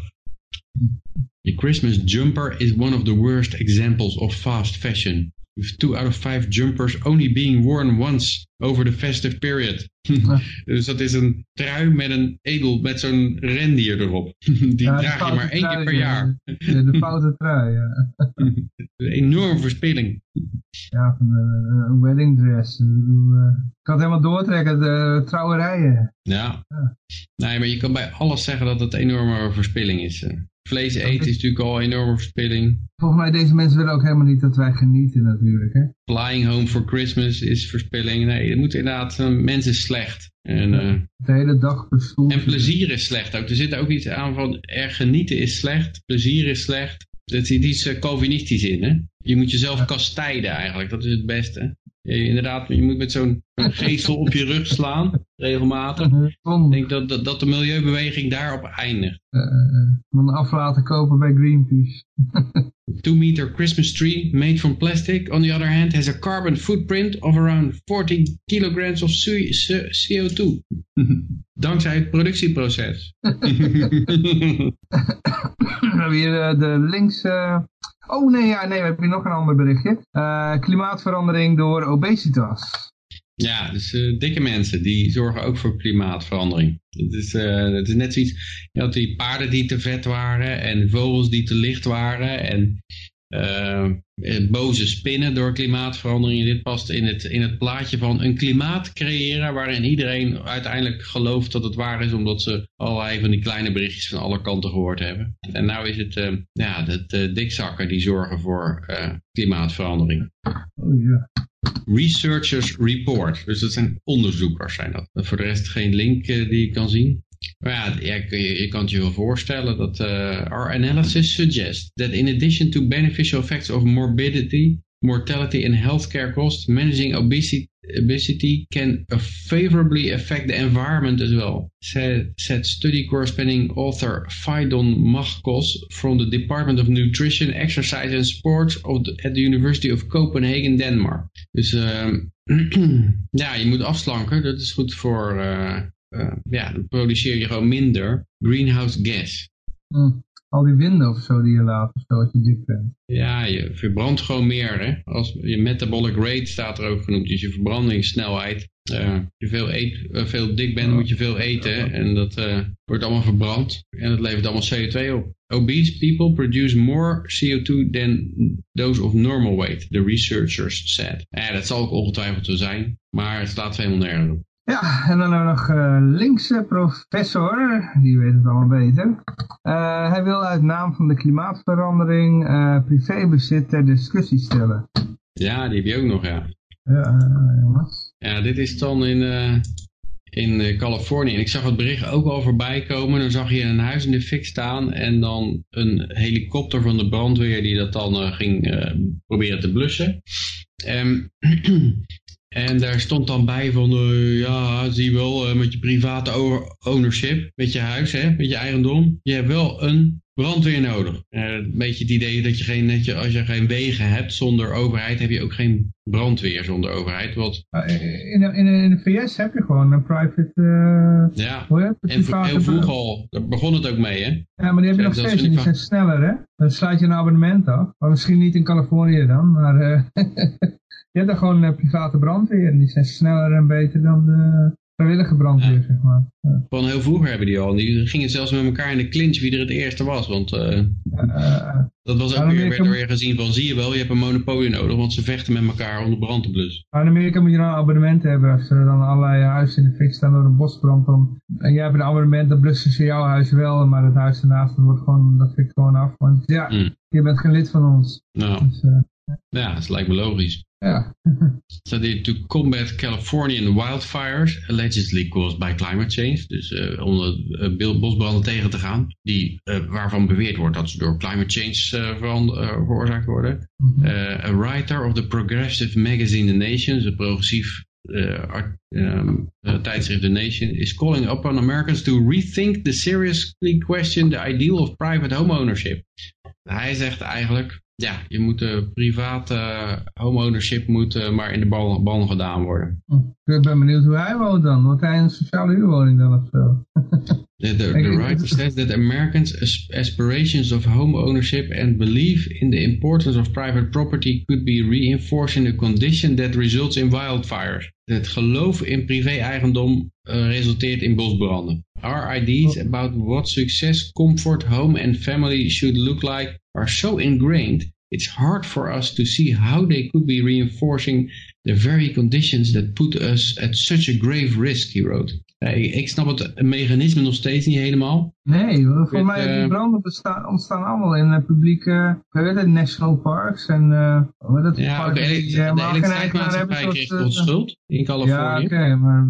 The Christmas jumper is one of the worst examples of fast fashion. With two out of five jumpers only being worn once over the festive period. dus dat is een trui met een edel, met zo'n rendier erop. Die draag je maar één keer per jaar. De, de foute trui, ja. een enorme verspilling. Ja, van een wedding dress. Ik kan het helemaal doortrekken, de trouwerijen. Ja. ja. Nee, maar je kan bij alles zeggen dat het een enorme verspilling is. Eh. Vlees eten is natuurlijk al een enorme verspilling. Volgens mij, deze mensen willen ook helemaal niet dat wij genieten natuurlijk. Hè? Flying home for Christmas is verspilling. Nee, het moet inderdaad, uh, mensen slecht. En, uh, de hele dag bestoeld. En plezier is slecht ook. Er zit ook iets aan van, er genieten is slecht, plezier is slecht. Er zit iets uh, Calvinistisch in, hè? Je moet jezelf kastijden eigenlijk, dat is het beste. Je, inderdaad, je moet met zo'n geestel op je rug slaan, regelmatig. Ik denk dat, dat, dat de milieubeweging daarop eindigt. Uh, uh, af laten kopen bij Greenpeace. 2 meter Christmas tree made from plastic, on the other hand, has a carbon footprint of around 14 kilograms of CO2. Dankzij het productieproces. We hebben hier de links... Oh nee, ja, nee, we hebben hier nog een ander berichtje. Uh, klimaatverandering door obesitas. Ja, dus uh, dikke mensen, die zorgen ook voor klimaatverandering. Het is, uh, het is net zoiets, je had die paarden die te vet waren en vogels die te licht waren. En boze spinnen door klimaatverandering. Dit past in het, in het plaatje van een klimaat creëren waarin iedereen uiteindelijk gelooft dat het waar is omdat ze allerlei van die kleine berichtjes van alle kanten gehoord hebben. En nou is het ja, de, dikzakken die zorgen voor klimaatverandering. Oh, ja. Researchers Report. Dus dat zijn onderzoekers zijn dat. Voor de rest geen link die je kan zien. Ja, je, je, kan het je wel voorstellen dat uh, our analysis suggests that in addition to beneficial effects of morbidity, mortality and healthcare costs, managing obesity, obesity can favorably affect the environment as well, said, said study corresponding author Faidon Magkos from the Department of Nutrition, Exercise and Sports of the, at the University of Copenhagen, Denmark. Dus uh, ja, je moet afslanken, dat is goed voor, uh, uh, ja, dan produceer je gewoon minder greenhouse gas. Mm al die winden of zo die je laat, of zo, als je dik bent. Ja, je verbrandt gewoon meer, hè. Als, je metabolic rate staat er ook genoemd, dus je verbrandingssnelheid. Uh, als je veel, eet, uh, veel dik bent, moet je veel eten en dat uh, wordt allemaal verbrand en dat levert allemaal CO2 op. Obese people produce more CO2 than those of normal weight, the researchers said. Ja, dat zal ook ongetwijfeld zo zijn, maar het staat helemaal nergens op. Ja, en dan hebben we nog uh, linkse professor, die weet het allemaal beter. Uh, hij wil uit naam van de klimaatverandering uh, privébezit ter discussie stellen. Ja, die heb je ook nog, ja. Ja, jongens. Ja, dit is dan in, in Californië. En ik zag het bericht ook al voorbij komen. Dan zag je een huis in de fik staan en dan een helikopter van de brandweer die dat dan ging proberen te blussen. Um, En daar stond dan bij van, uh, ja, zie je wel, uh, met je private ownership, met je huis, hè, met je eigendom. Je hebt wel een brandweer nodig. Uh, een beetje het idee dat je geen, dat je, als je geen wegen hebt zonder overheid, heb je ook geen brandweer zonder overheid. Wat... In, de, in, in de VS heb je gewoon een private... ja, en heel vroeg al, daar begon het ook mee, hè. Ja, maar die heb je nog steeds die zijn sneller, hè. Dan sluit je een abonnement af. Maar misschien niet in Californië dan, maar... Je hebt daar gewoon uh, private brandweer. En die zijn sneller en beter dan de vrijwillige brandweer, zeg maar. Van heel vroeger hebben die al. Die gingen zelfs met elkaar in de clinch wie er het eerste was. Want uh, dat was ook weer, werd er weer gezien van, zie je wel, je hebt een monopolie nodig. Want ze vechten met elkaar om de brand te blussen. in Amerika moet je dan een abonnement hebben. Als er dan allerlei huizen in de fik staan door een bosbrand. Dan, en jij hebt een abonnement, dan blussen ze jouw huis wel. Maar het huis ernaast wordt gewoon, dat fikt gewoon af. Want ja, mm. je bent geen lid van ons. Nou. Dus, uh, ja, dat lijkt me logisch. Study to combat Californian wildfires allegedly caused by climate change. Dus uh, om de uh, bosbranden tegen te gaan. Die, uh, waarvan beweerd wordt dat ze door climate change veroorzaakt worden. Mm -hmm. a writer of the progressive magazine The Nation, een progressief art, um, tijdschrift The Nation, is calling upon Americans to rethink the seriously question the ideal of private homeownership. Hij zegt eigenlijk, ja, je moet de private uh, homeownership moet uh, maar in de bal, gedaan worden. Ik ben benieuwd hoe hij woont dan. Wordt hij een sociale huurwoning dan of zo? the, the, the writer says that Americans' aspirations of home ownership and belief in the importance of private property could be reinforced in a condition that results in wildfires. Het geloof in privé-eigendom uh, resulteert in bosbranden. Our ideas oh. about what success, comfort, home and family should look like are so ingrained, it's hard for us to see how they could be reinforcing the very conditions that put us at such a grave risk, he wrote. ik snap het mechanisme nog steeds niet helemaal. Nee, voor mij die branden bestaan, ontstaan allemaal in uh, publieke, weet het, national parks en uh, hoe dat ja, park, okay, die, de elektriciteitsmaatschappij kreeg schuld in Californië. Ja, oké, okay, maar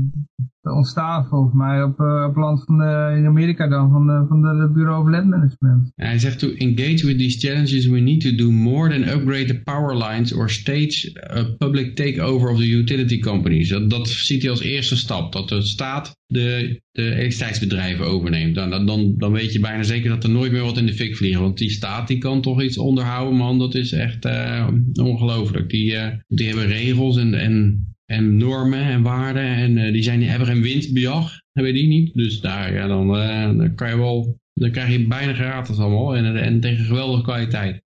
ontstaan volgens mij op, uh, op land van de, in Amerika dan, van de, van de, Bureau of Land Management. Ja, hij zegt, to engage with these challenges we need to do more than upgrade the power lines or stage a public takeover of the utility companies. Dat, dat ziet hij als eerste stap, dat de staat de, de elektriciteitsbedrijven overneemt. Dan, dan, dan weet je bijna zeker dat er nooit meer wat in de fik vliegt. Want die staat die kan toch iets onderhouden, man. Dat is echt uh, ongelooflijk. Die, uh, die hebben regels en, en en normen en waarden. En uh, die zijn, hebben geen winstbejag, hebben die niet. Dus daar, ja, dan, dan kan je wel, dan krijg je bijna gratis allemaal. En, en tegen geweldige kwaliteit.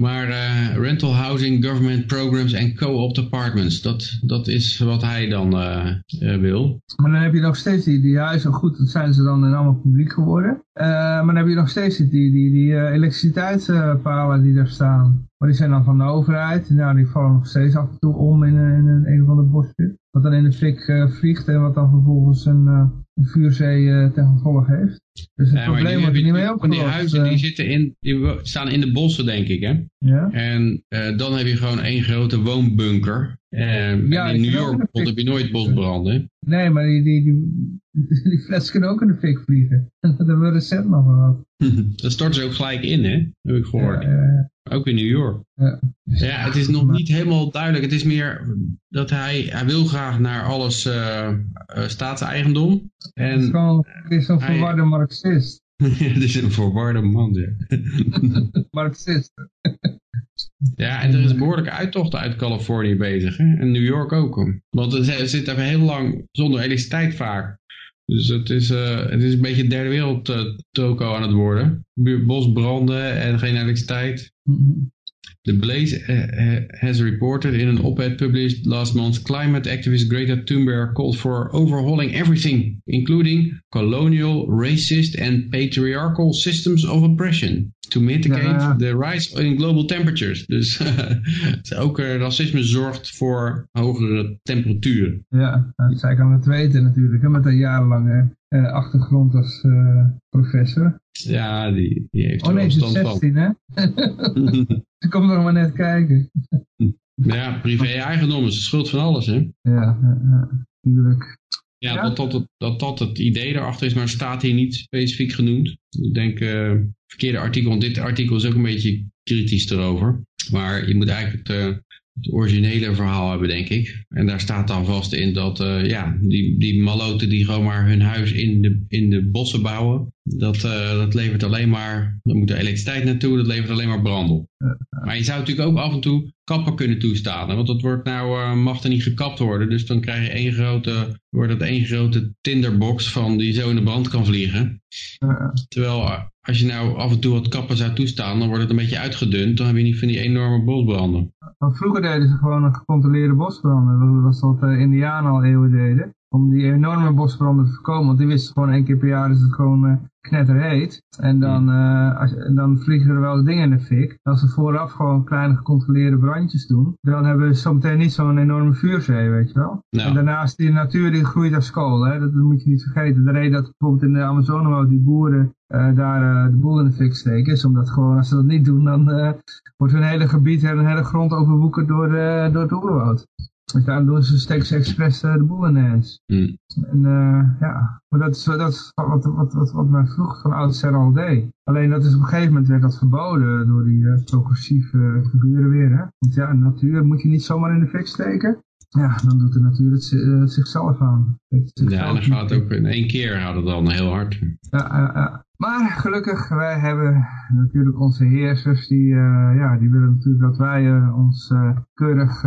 Maar uh, rental housing, government programs en co-op apartments, dat, dat is wat hij dan uh, uh, wil. Maar dan heb je nog steeds die, die huizen, goed, dat zijn ze dan allemaal publiek geworden. maar dan heb je nog steeds die, die, die elektriciteitspalen die daar staan. Maar die zijn dan van de overheid. Nou, die vallen nog steeds af en toe om in, in, in een van de bosjes. Wat dan in de fik vliegt en wat dan vervolgens een, een vuurzee ten gevolg heeft. Dus het probleem wordt niet mee opgelost. Die huizen die zitten in, die staan in de bossen, denk ik, hè? Ja. En uh, dan heb je gewoon één grote woonbunker. Uh, ja, in New York heb je nooit bosbranden. Nee, maar die, die, die, die fles kunnen ook in de fik vliegen. dat hebben we recent nog gehad. dat storten ze ook gelijk in, hè? Heb ik gehoord. Ja, ja, ook in New York. Ja. ja, het is nog niet helemaal duidelijk. Het is meer dat hij, hij wil graag naar alles uh, uh, staatseigendom. En het is gewoon is een verwarde marxist. het is een verwarde man, ja. marxist. Ja, en er is behoorlijke uittocht uit Californië bezig. Hè? En New York ook. Want er zit even heel lang zonder elektriciteit vaak. Dus het is, uh, het is een beetje derde wereld uh, toko aan het worden. Bosbranden en geen elektriciteit. The Blaze has reported in an op-ed published last month, climate activist Greta Thunberg called for overhauling everything, including colonial, racist and patriarchal systems of oppression to mitigate ja. the rise in global temperatures. Dus ook uh, racisme zorgt voor hogere temperaturen. Ja, nou, zij kan het weten natuurlijk, hè, met een jarenlange uh, achtergrond als uh, professor. Ja, die, die heeft oh, nee, ze is 16, hè? ze komt nog maar net kijken. ja, privé-eigendom is de schuld van alles, hè? Ja, natuurlijk. Ja, Dat, dat, dat, dat dat het idee erachter is, maar staat hier niet specifiek genoemd. Ik denk, uh, verkeerde artikel, want dit artikel is ook een beetje kritisch erover. Maar je moet eigenlijk het, het originele verhaal hebben, denk ik. En daar staat dan vast in dat uh, ja, die, die maloten die gewoon maar hun huis in de, in de bossen bouwen, dat, uh, dat levert alleen maar, dan moet er elektriciteit naartoe, dat levert alleen maar brand op. Maar je zou natuurlijk ook af en toe kappen kunnen toestaan. Want dat wordt nou, uh, mag er niet gekapt worden. Dus dan krijg je één grote, wordt het één grote tinderbox van die zo in de brand kan vliegen. Terwijl als je nou af en toe wat kappen zou toestaan, dan wordt het een beetje uitgedund. Dan heb je niet van die enorme bosbranden. Want vroeger deden ze gewoon een gecontroleerde bosbranden. Dat was wat de Indianen al eeuwen deden om die enorme bosbranden te voorkomen. Want die wisten gewoon één keer per jaar is het gewoon uh, knetterheet. En dan, uh, als, dan vliegen er wel dingen in de fik. Als ze vooraf gewoon kleine gecontroleerde brandjes doen, dan hebben we zometeen niet zo'n enorme vuurzee, weet je wel. Nou. En daarnaast die natuur die groeit als kool, hè? Dat, moet je niet vergeten. De reden dat bijvoorbeeld in de Amazone die boeren uh, daar de boel in de fik steken, is omdat gewoon als ze dat niet doen, dan wordt hun hele gebied en hun hele grond overwoekerd door, door het oerwoud. Dus daarom doen ze steeds expres uh, de boel ineens. Mm. En uh, ja, maar dat is, dat is wat, wat, wat, wat men vroeg van oudsher al deed. Alleen dat is op een gegeven moment werd dat verboden door die uh, progressieve figuren weer. Hè? Want ja, natuur moet je niet zomaar in de fik steken. Ja, dan doet de natuur het zichzelf aan. ja, dan gaat het ook in één keer gaat het dan heel hard. Ja, ja. Maar gelukkig, wij hebben natuurlijk onze heersers, die, uh, ja, die willen natuurlijk dat wij uh, ons keurig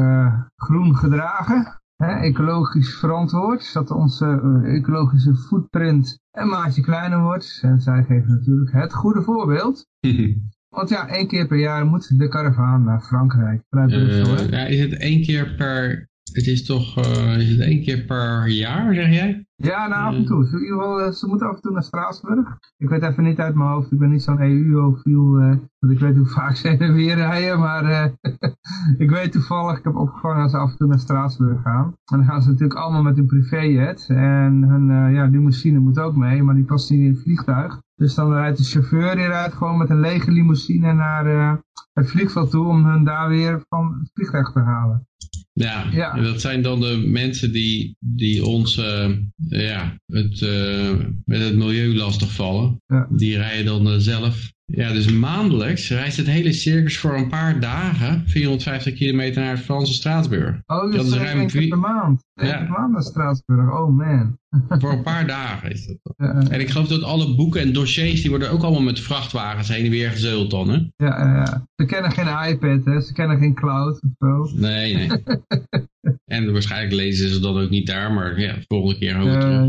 groen gedragen. Hè, ecologisch verantwoord, dat onze ecologische footprint een maatje kleiner wordt. En zij geven natuurlijk het goede voorbeeld. Want ja, één keer per jaar moet de karavaan naar Frankrijk. Vanuit Brussel, ja, is het één keer per het is toch uh, is het één keer per jaar, zeg jij? Ja, nou af en toe. Ze, in ieder geval, eh, ze moeten af en toe naar Straatsburg. Ik weet even niet uit mijn hoofd. Ik ben niet zo'n EU-ofiel. Uh, want ik weet hoe vaak ze er weer rijden. Maar uh, ik weet toevallig, ik heb opgevangen dat ze af en toe naar Straatsburg gaan. En dan gaan ze natuurlijk allemaal met hun privéjet. En hun ja, limousine moet ook mee. Maar die past niet in het vliegtuig. Dus dan rijdt de chauffeur die rijdt gewoon met een lege limousine naar het vliegveld toe. Om hun daar weer van het vliegtuig te halen. Ja, ja, en dat zijn dan de mensen die, die ons uh, ja, het, uh, met het milieu lastigvallen. Ja. Die rijden dan uh, zelf ja, dus maandelijks reist het hele circus voor een paar dagen 450 kilometer naar het Franse Straatsburg. Oh, dus dat is ruim keer per maand. Ja. per maand naar Straatsburg, oh man. voor een paar dagen is dat. En ik geloof dat alle boeken en dossiers, die worden ook allemaal met vrachtwagens heen en weer gezeuld dan, hè? Ja, ja. Ze kennen geen iPad, hè? Ze kennen geen cloud of zo. Nee, nee. En waarschijnlijk lezen ze dat ook niet daar, maar ja, volgende keer terug.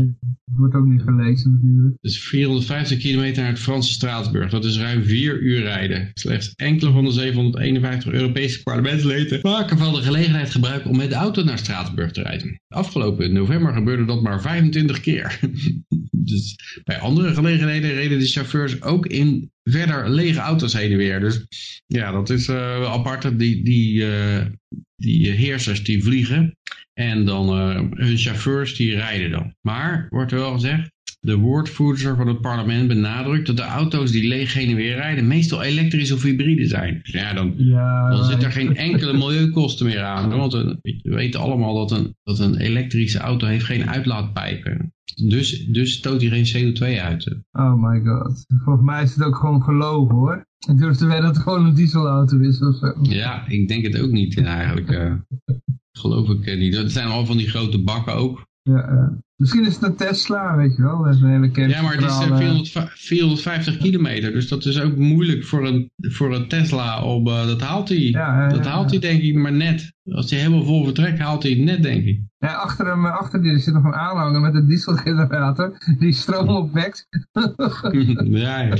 Het wordt ook niet gelezen natuurlijk. Dus 450 kilometer naar het Franse Straatsburg. Dat is ruim vier uur rijden. Slechts enkele van de 751 Europese parlementsleden maken van de gelegenheid gebruik om met de auto naar Straatsburg te rijden. Afgelopen november gebeurde dat maar 25 keer. dus bij andere gelegenheden reden de chauffeurs ook in verder lege auto's heen en weer. Dus ja, dat is uh, apart. Die, die, uh, die heersers die vliegen en dan uh, hun chauffeurs die rijden dan. Maar, wordt er wel gezegd, de woordvoerder van het parlement benadrukt dat de auto's die leeg heen en weer rijden meestal elektrisch of hybride zijn. Dus ja, dan, ja, dan zit er geen enkele milieukosten meer aan. Want we weten allemaal dat een, dat een elektrische auto heeft geen uitlaatpijpen. Dus, dus stoot hij geen CO2 uit. Oh my god. Volgens mij is het ook gewoon gelogen hoor. Ik durf te weten dat het gewoon een dieselauto is of zo. Ja, ik denk het ook niet eigenlijk. Uh, geloof ik niet. Dat zijn al van die grote bakken ook. Ja, misschien is het een Tesla, weet je wel. Dat is een hele ja, maar het is 400, eh, 450 kilometer. Dus dat is ook moeilijk voor een, voor een Tesla. Om, uh, dat haalt hij. Ja, dat haalt hij denk ik maar net. Als hij helemaal vol vertrekt, haalt hij het net, denk ik. Ja, achter hem, achter die zit nog een aanhanger met een dieselgenerator die stroom opwekt. ja, ja.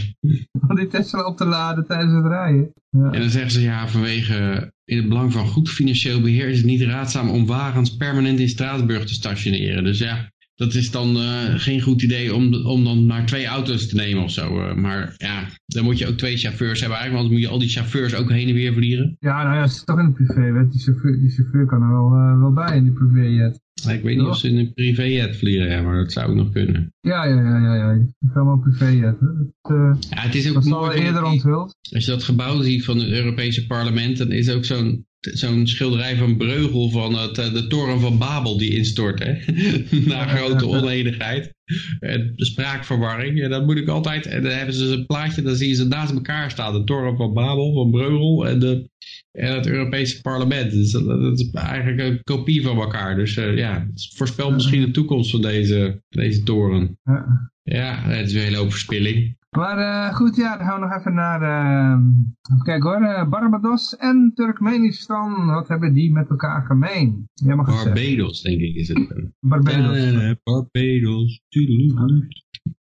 Om die Tesla op te laden tijdens het rijden. Ja. En dan zeggen ze, ja, vanwege in het belang van goed financieel beheer is het niet raadzaam om wagens permanent in Straatsburg te stationeren. Dus ja, dat is dan uh, geen goed idee om, om dan maar twee auto's te nemen of zo. Uh, maar ja, dan moet je ook twee chauffeurs hebben eigenlijk, want dan moet je al die chauffeurs ook heen en weer vliegen. Ja, nou ja, het is toch in een privéjet. Die chauffeur, die chauffeur kan er wel, uh, wel bij in die privéjet. Ik weet niet of ze in een privéjet vliegen, maar dat zou ook nog kunnen. Ja, ja, ja, ja, ja. Ik ga maar privéjet. Het, ja, het is ook dat is al eerder onthuld. Als je dat gebouw ziet van het Europese parlement, dan is ook zo'n zo'n schilderij van Breugel van het, eh, de toren van Babel die instort, hè? Na grote onenigheid. En spraakverwarring, ja, dat moet ik altijd, en dan hebben ze een plaatje, dan zie je ze naast elkaar staan, de toren van Babel, van Breugel en, de, en het Europese parlement. Dus dat, is eigenlijk een kopie van elkaar, dus uh, ja, het voorspelt misschien de toekomst van deze, deze toren. Ja, het is weer een hele hoop verspilling. Maar uh, goed, ja, dan gaan we nog even naar, uh, even kijken hoor, uh, Barbados en Turkmenistan, wat hebben die met elkaar gemeen? Jij mag Barbados, denk ik, is het. Barbados. Barbados.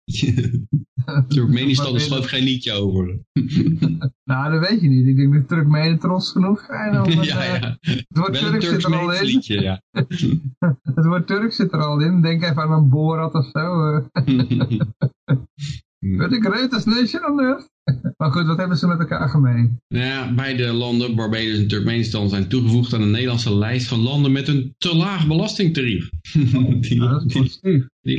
Turkmenistan is geloof ik geen liedje over. nou, dat weet je niet. Ik denk dat Turkmenen trots genoeg zijn. Om ja, ja. Het woord Turk zit er al in. Liedje, ja. het woord Turk zit er al in. Denk even aan een Borat of zo. Ik greatest nation on earth? Maar goed, wat hebben ze met elkaar gemeen? Ja, beide landen, Barbados en Turkmenistan, zijn toegevoegd aan de Nederlandse lijst van landen met een te laag belastingtarief. Oh, die. Die,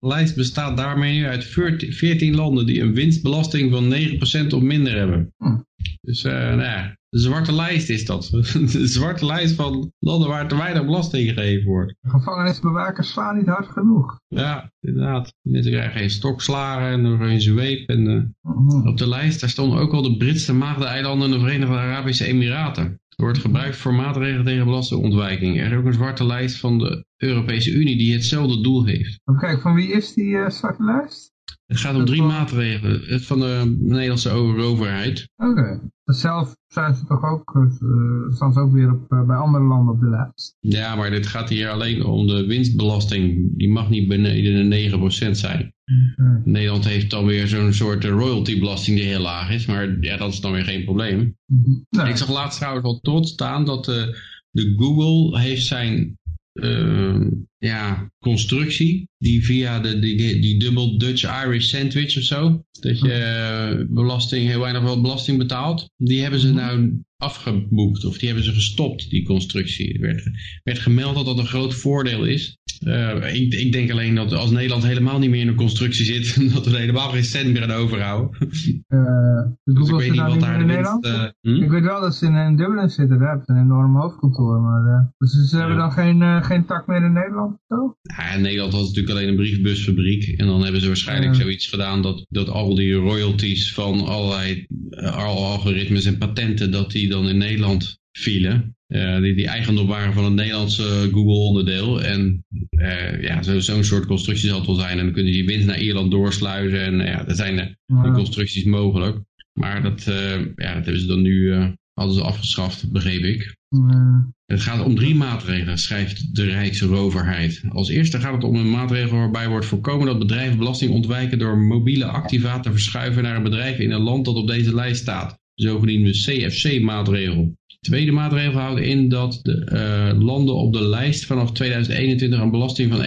lijst bestaat daarmee uit 14 landen die een winstbelasting van 9% of minder hebben. Hm. Dus uh, nou ja, de zwarte lijst is dat. De zwarte lijst van landen waar te weinig belasting gegeven wordt. Gevangenisbewakers slaan niet hard genoeg. Ja, inderdaad. Mensen krijgen geen stokslagen en geen zweep. En, uh, Op de lijst daar stonden ook al de Britse Maagdeneilanden en de Verenigde Arabische Emiraten. Er wordt gebruikt voor maatregelen tegen belastingontwijking. Er is ook een zwarte lijst van de Europese Unie die hetzelfde doel heeft. Kijk, van wie is die uh, zwarte lijst? Het gaat om drie maatregelen. Het van de Nederlandse overheid. Oké. Okay. Zelf zijn ze toch ook, uh, staan ze ook weer op, uh, bij andere landen op de lijst. Ja, maar dit gaat hier alleen om de winstbelasting. Die mag niet beneden de 9% zijn. Okay. Nederland heeft dan weer zo'n soort royaltybelasting die heel laag is. Maar ja, dat is dan weer geen probleem. Mm -hmm. Ik zag laatst trouwens wel trots staan dat uh, de Google heeft zijn uh, ja, constructie. Die via de, die, die dubbel Dutch-Irish sandwich of zo. Dat je uh, belasting, heel weinig wel belasting betaalt. Die hebben ze nou afgeboekt. Of die hebben ze gestopt, die constructie. Er werd, werd gemeld dat dat een groot voordeel is. Uh, ik, ik, denk alleen dat als Nederland helemaal niet meer in een constructie zit, dat we er helemaal geen cent meer aan overhouden. Uh, dus ik weet niet wat daar in Nederland. Uh, hm? Ik weet wel dat ze in, in Dublin zitten, daar hebben ze een enorm hoofdkantoor. Maar, dus ze hebben dan geen, geen tak meer in Nederland? Zo? Ja, in Nederland was natuurlijk alleen een briefbusfabriek. En dan hebben ze waarschijnlijk zoiets gedaan dat, dat al die royalties van allerlei algoritmes en patenten, dat die dan in Nederland vielen. Uh, die, die eigendom waren van het Nederlandse Google onderdeel. En uh, ja, zo'n zo soort constructie zal het wel zijn. En dan kunnen die winst naar Ierland doorsluizen. En uh, ja, er zijn de constructies mogelijk. Maar dat, ja, dat hebben ze dan nu hadden ze afgeschaft, begreep ik. Het gaat om drie maatregelen, schrijft de Rijksoverheid. Als eerste gaat het om een maatregel waarbij wordt voorkomen dat bedrijven belasting ontwijken door mobiele activa te verschuiven naar een bedrijf in een land dat op deze lijst staat. De zogenoemde CFC-maatregel. De tweede maatregel houdt in dat de uh, landen op de lijst vanaf 2021 een belasting van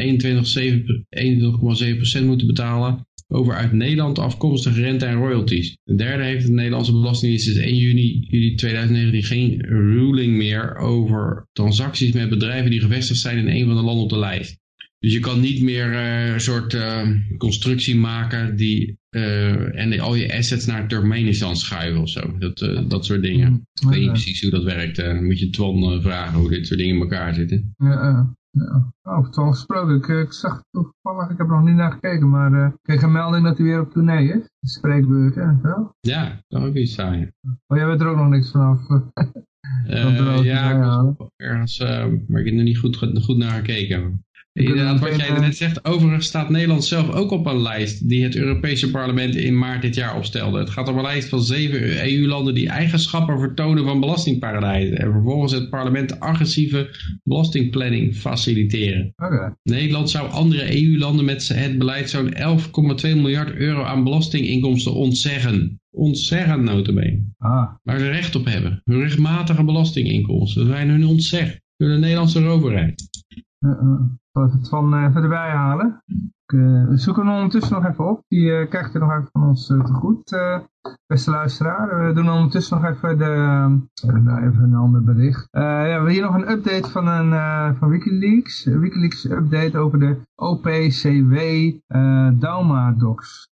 21,7% moeten betalen over uit Nederland afkomstige rente en royalties. De derde heeft de Nederlandse Belastingdienst sinds 1 juni, juli 2019 geen ruling meer over transacties met bedrijven die gevestigd zijn in een van de landen op de lijst. Dus je kan niet meer uh, een soort uh, constructie maken die, uh, en al je assets naar Turkmenistan schuiven of zo. Dat, dat soort dingen. Mm, ik weet niet precies hoe dat werkt. Dan moet je Twan vragen hoe dit soort dingen in elkaar zitten. Ja, ja. Oh, Twan gesproken. Ik, ik zag toevallig, ik heb er nog niet naar gekeken, maar ik kreeg een melding dat hij weer op tournee is. De spreekbeurt, hè? Wel? Ja, dat ook iets zijn. Oh, jij weet er ook nog niks vanaf. ja, ergens, maar ik heb er niet goed, goed naar gekeken. Inderdaad, wat jij net zegt. Overigens staat Nederland zelf ook op een lijst die het Europese parlement in maart dit jaar opstelde. Het gaat om een lijst van zeven EU-landen die eigenschappen vertonen van belastingparadijzen. En vervolgens het parlement agressieve belastingplanning faciliteren. Nederland zou andere EU-landen met het beleid zo'n 11,2 miljard euro aan belastinginkomsten ontzeggen. Ontzeggen notabene. Ah. Waar ze recht op hebben. Hun rechtmatige belastinginkomsten. Zijn hun ontzegd door de Nederlandse overheid. Uh, het van uh, even erbij halen. We zoeken hem ondertussen nog even op. Die krijgt er nog even van ons te goed, beste luisteraar. We doen ondertussen nog even, de, nou even een ander bericht. ja, we hebben hier nog een update van, een, van Wikileaks. Wikileaks update over de OPCW Dauma docs.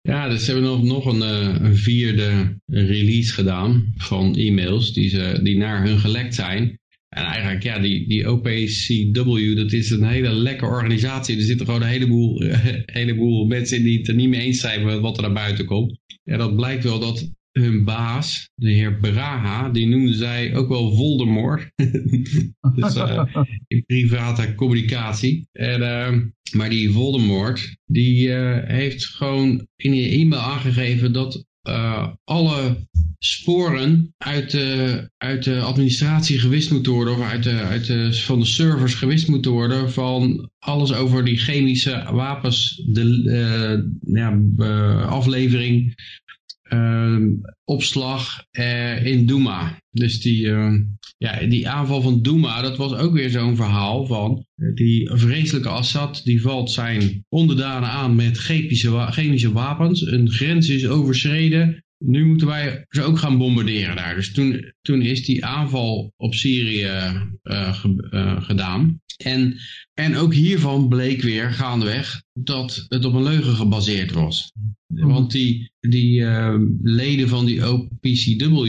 Ja, dus ze hebben nog, nog een, een vierde release gedaan van e-mails die, ze, die naar hun gelekt zijn. En eigenlijk, ja, die, die OPCW, dat is een hele lekkere organisatie. Er zitten gewoon een heleboel, heleboel mensen die het er niet mee eens zijn met wat er naar buiten komt. Ja, dat blijkt wel dat hun baas, de heer Braha, die noemde zij ook wel Voldemort. dus uh, in private communicatie. En, uh, maar die Voldemort, die uh, heeft gewoon in je e-mail aangegeven dat uh, alle sporen uit de, uit de administratie gewist moeten worden, of uit de, uit de, van de servers gewist moeten worden, van alles over die chemische wapens, de uh, ja, aflevering, opslag in Douma. Dus die, ja, die aanval van Douma, dat was ook weer zo'n verhaal van die vreselijke Assad, die valt zijn onderdanen aan met chemische, chemische wapens. Een grens is overschreden nu moeten wij ze ook gaan bombarderen daar. Dus toen, toen is die aanval op Syrië uh, uh, gedaan. En, en ook hiervan bleek weer gaandeweg dat het op een leugen gebaseerd was. Mhm. Want die, die uh, leden van die OPCW,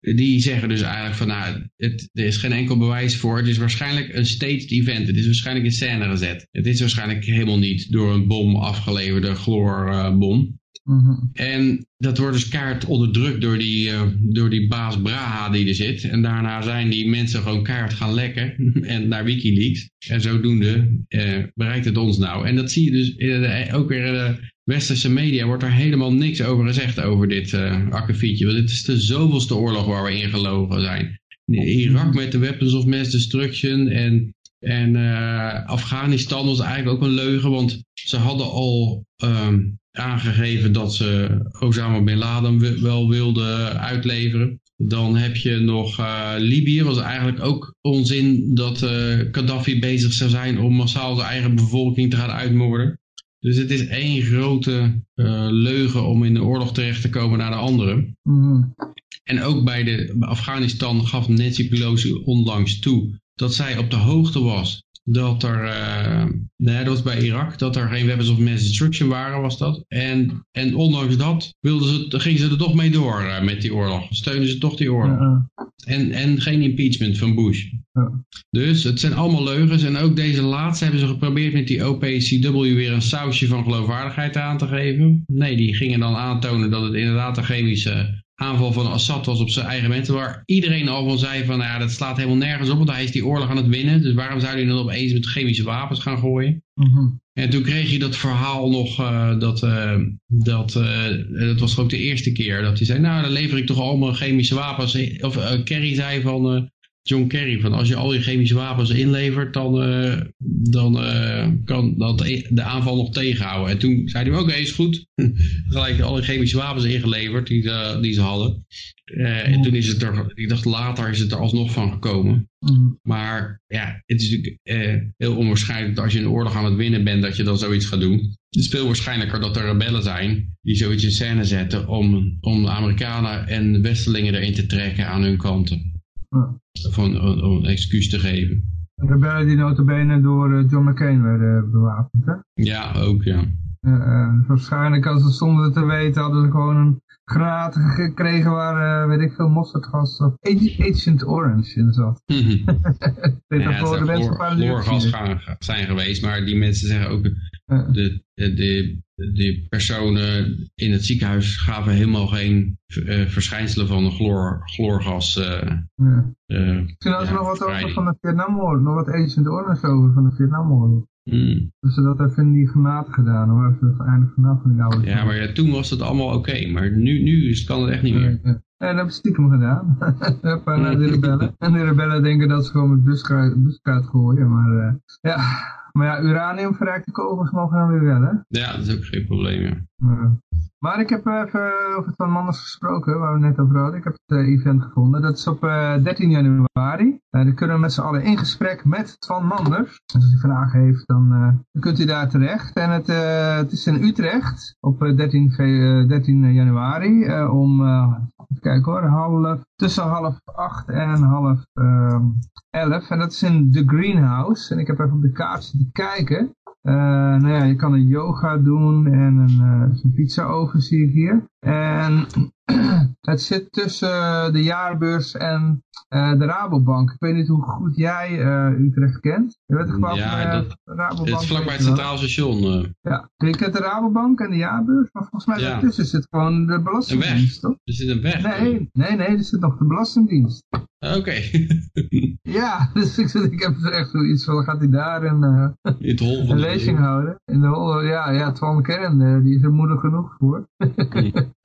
die zeggen dus eigenlijk van nou, het, er is geen enkel bewijs voor. Het is waarschijnlijk een staged event. Het is waarschijnlijk in scène gezet. Het is waarschijnlijk helemaal niet door een bom afgeleverde chloorbom. Mhm. En dat wordt dus kaart onderdrukt door die, uh, door die baas Braha die er zit. En daarna zijn die mensen gewoon kaart gaan lekken en naar Wikileaks. En zodoende uh, bereikt het ons nou. En dat zie je dus de, ook weer in de westerse media wordt er helemaal niks over gezegd over dit uh, akkefietje. Want het is de zoveelste oorlog waar we ingelogen zijn. Irak met de weapons of mass destruction en en Afghanistan was eigenlijk ook een leugen, want ze hadden al um, aangegeven dat ze Osama Bin Laden wel wilden uitleveren. Dan heb je nog uh, Libië, was eigenlijk ook onzin dat uh, Gaddafi bezig zou zijn om massaal zijn eigen bevolking te gaan uitmoorden. Dus het is één grote uh, leugen om in de oorlog terecht te komen naar de andere. Mm En ook bij de Afghanistan gaf Nancy Pelosi onlangs toe dat zij op de hoogte was dat er, uh, nee, dat was bij Irak, dat er geen weapons of mass destruction waren, was dat. En, en ondanks dat wilden ze, gingen ze er toch mee door uh, met die oorlog. Steunen ze toch die oorlog. Ja. En, en geen impeachment van Bush. Ja. Dus het zijn allemaal leugens. En ook deze laatste hebben ze geprobeerd met die OPCW weer een sausje van geloofwaardigheid aan te geven. Nee, die gingen dan aantonen dat het inderdaad een chemische aanval van Assad was op zijn eigen mensen, waar iedereen al van zei van, nou ja, dat slaat helemaal nergens op, want hij is die oorlog aan het winnen, dus waarom zou hij dan opeens met chemische wapens gaan gooien? Mhm. En toen kreeg je dat verhaal nog, uh, dat, uh, dat, uh, dat was ook de eerste keer, dat hij zei, nou dan lever ik toch allemaal chemische wapens, of Kerry zei van, John Kerry, van als je al je chemische wapens inlevert, dan, uh, dan uh, kan dat de aanval nog tegenhouden. En toen zei hij ook, eens goed, gelijk alle chemische wapens ingeleverd die, uh, die ze hadden. en toen is het er, ik dacht later is het er alsnog van gekomen. Mm. Maar ja, het is natuurlijk heel onwaarschijnlijk dat als je een oorlog aan het winnen bent, dat je dan zoiets gaat doen. Het is veel waarschijnlijker dat er rebellen zijn die zoiets in scène zetten om, om de Amerikanen en de Westelingen erin te trekken aan hun kanten. Van, om, om een excuus te geven. Rebellen die notabene door eh, John McCain werden bewapend, hè? Ja, ook, ja. Uh, waarschijnlijk als ze zonder te weten hadden ze gewoon een granaat gekregen waar, uh, weet ik veel, mosterdgas of Agent Orange in zat. Mm -hmm. ja, het zou zijn geweest, maar die mensen zeggen ook, de, de, de, de personen in het ziekenhuis gaven helemaal geen uh, verschijnselen van een chloor, chloorgas. Uh, ja. uh, Misschien hadden ze nog wat over van de Vietnamoorlog, nog wat Agent Orange over van de Vietnamoorlog. Mm. Dus ze dat even in die granaat gedaan, hoor, even het einde vanaf van die oude Ja, maar ja, toen was het allemaal oké, maar nu, nu is, kan het echt niet meer. Ja, ja. dat hebben ze stiekem gedaan. Naar de rebellen. En de rebellen denken dat ze gewoon met buskruid, gooien, maar ja... Maar ja, uranium verrijkte kogels mogen dan weer wel, hè? Ja, dat is ook geen probleem, ja. Maar ik heb even over het Van Manders gesproken, waar we net over hadden. Ik heb het uh, event gevonden. Dat is op uh, eh, 13 januari. Uh, dan kunnen we met z'n allen in gesprek met Van Manders. Dus als u vragen heeft, dan, kunt u daar terecht. En het, het is in Utrecht op 13, 13 januari om, even hoor, half, tussen half acht en half ehm, elf. En dat is in The Greenhouse. En ik heb even op de kaart zitten kijken. Uh, nou ja, je kan een yoga doen en een, een pizza oven zie ik hier. En het zit tussen de jaarbeurs en uh, de Rabobank. Ik weet niet hoe goed jij uh, Utrecht kent. Je weet gewoon ja, dat, Rabobank. Het is vlakbij het Centraal Station. Uh. Ja, je kent de Rabobank en de jaarbeurs, maar volgens mij ja. daartussen zit gewoon de Belastingdienst, toch? Er zit een weg. Nee, nee, nee, er zit nog de Belastingdienst. Oké. Okay. ja, dus ik, ik heb echt zoiets van, gaat hij daar een, uh, een lezing houden? In de hol, ja, ja, Twan Kern, die is er moedig genoeg voor.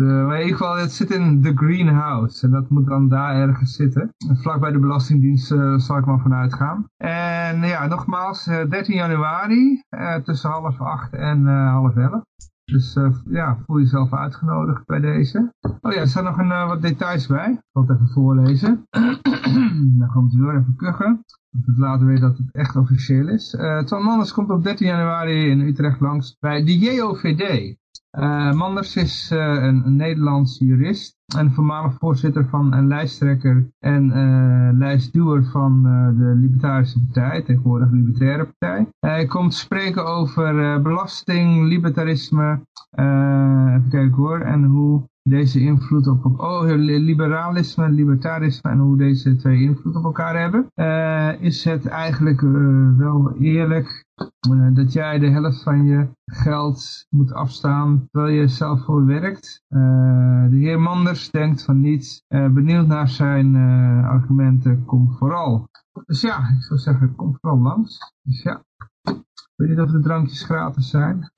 Uh, maar in ieder geval, het zit in The Greenhouse. En dat moet dan daar ergens zitten. Vlak bij de Belastingdienst uh, zal ik maar vanuit gaan. En ja, nogmaals, uh, eh, 13 januari tussen half acht en half elf. Dus ja, voel jezelf uitgenodigd bij deze. Oh ja, er staan nog een, wat details bij. Ik zal het even voorlezen. dan komt u door even kuchen. Het laten weten dat het echt officieel is. Uh, Twan Manders komt op 13 januari in Utrecht langs bij de JOVD. Uh, Manders is een, een Nederlands jurist en voormalig voorzitter van een lijsttrekker en uh, lijstduwer van de Libertarische Partij, tegenwoordig Libertaire Partij. Hij komt spreken over belasting, libertarisme, even kijken hoor, en hoe deze invloed op, oh, liberalisme, libertarisme en hoe deze twee invloed op elkaar hebben. Uh, is het eigenlijk uh, wel eerlijk uh, dat jij de helft van je geld moet afstaan terwijl je zelf voor werkt. de heer Manders denkt van niet. benieuwd naar zijn argumenten, kom vooral. Dus ja, ik zou zeggen, kom vooral langs. Dus ja, ik weet niet of de drankjes gratis zijn.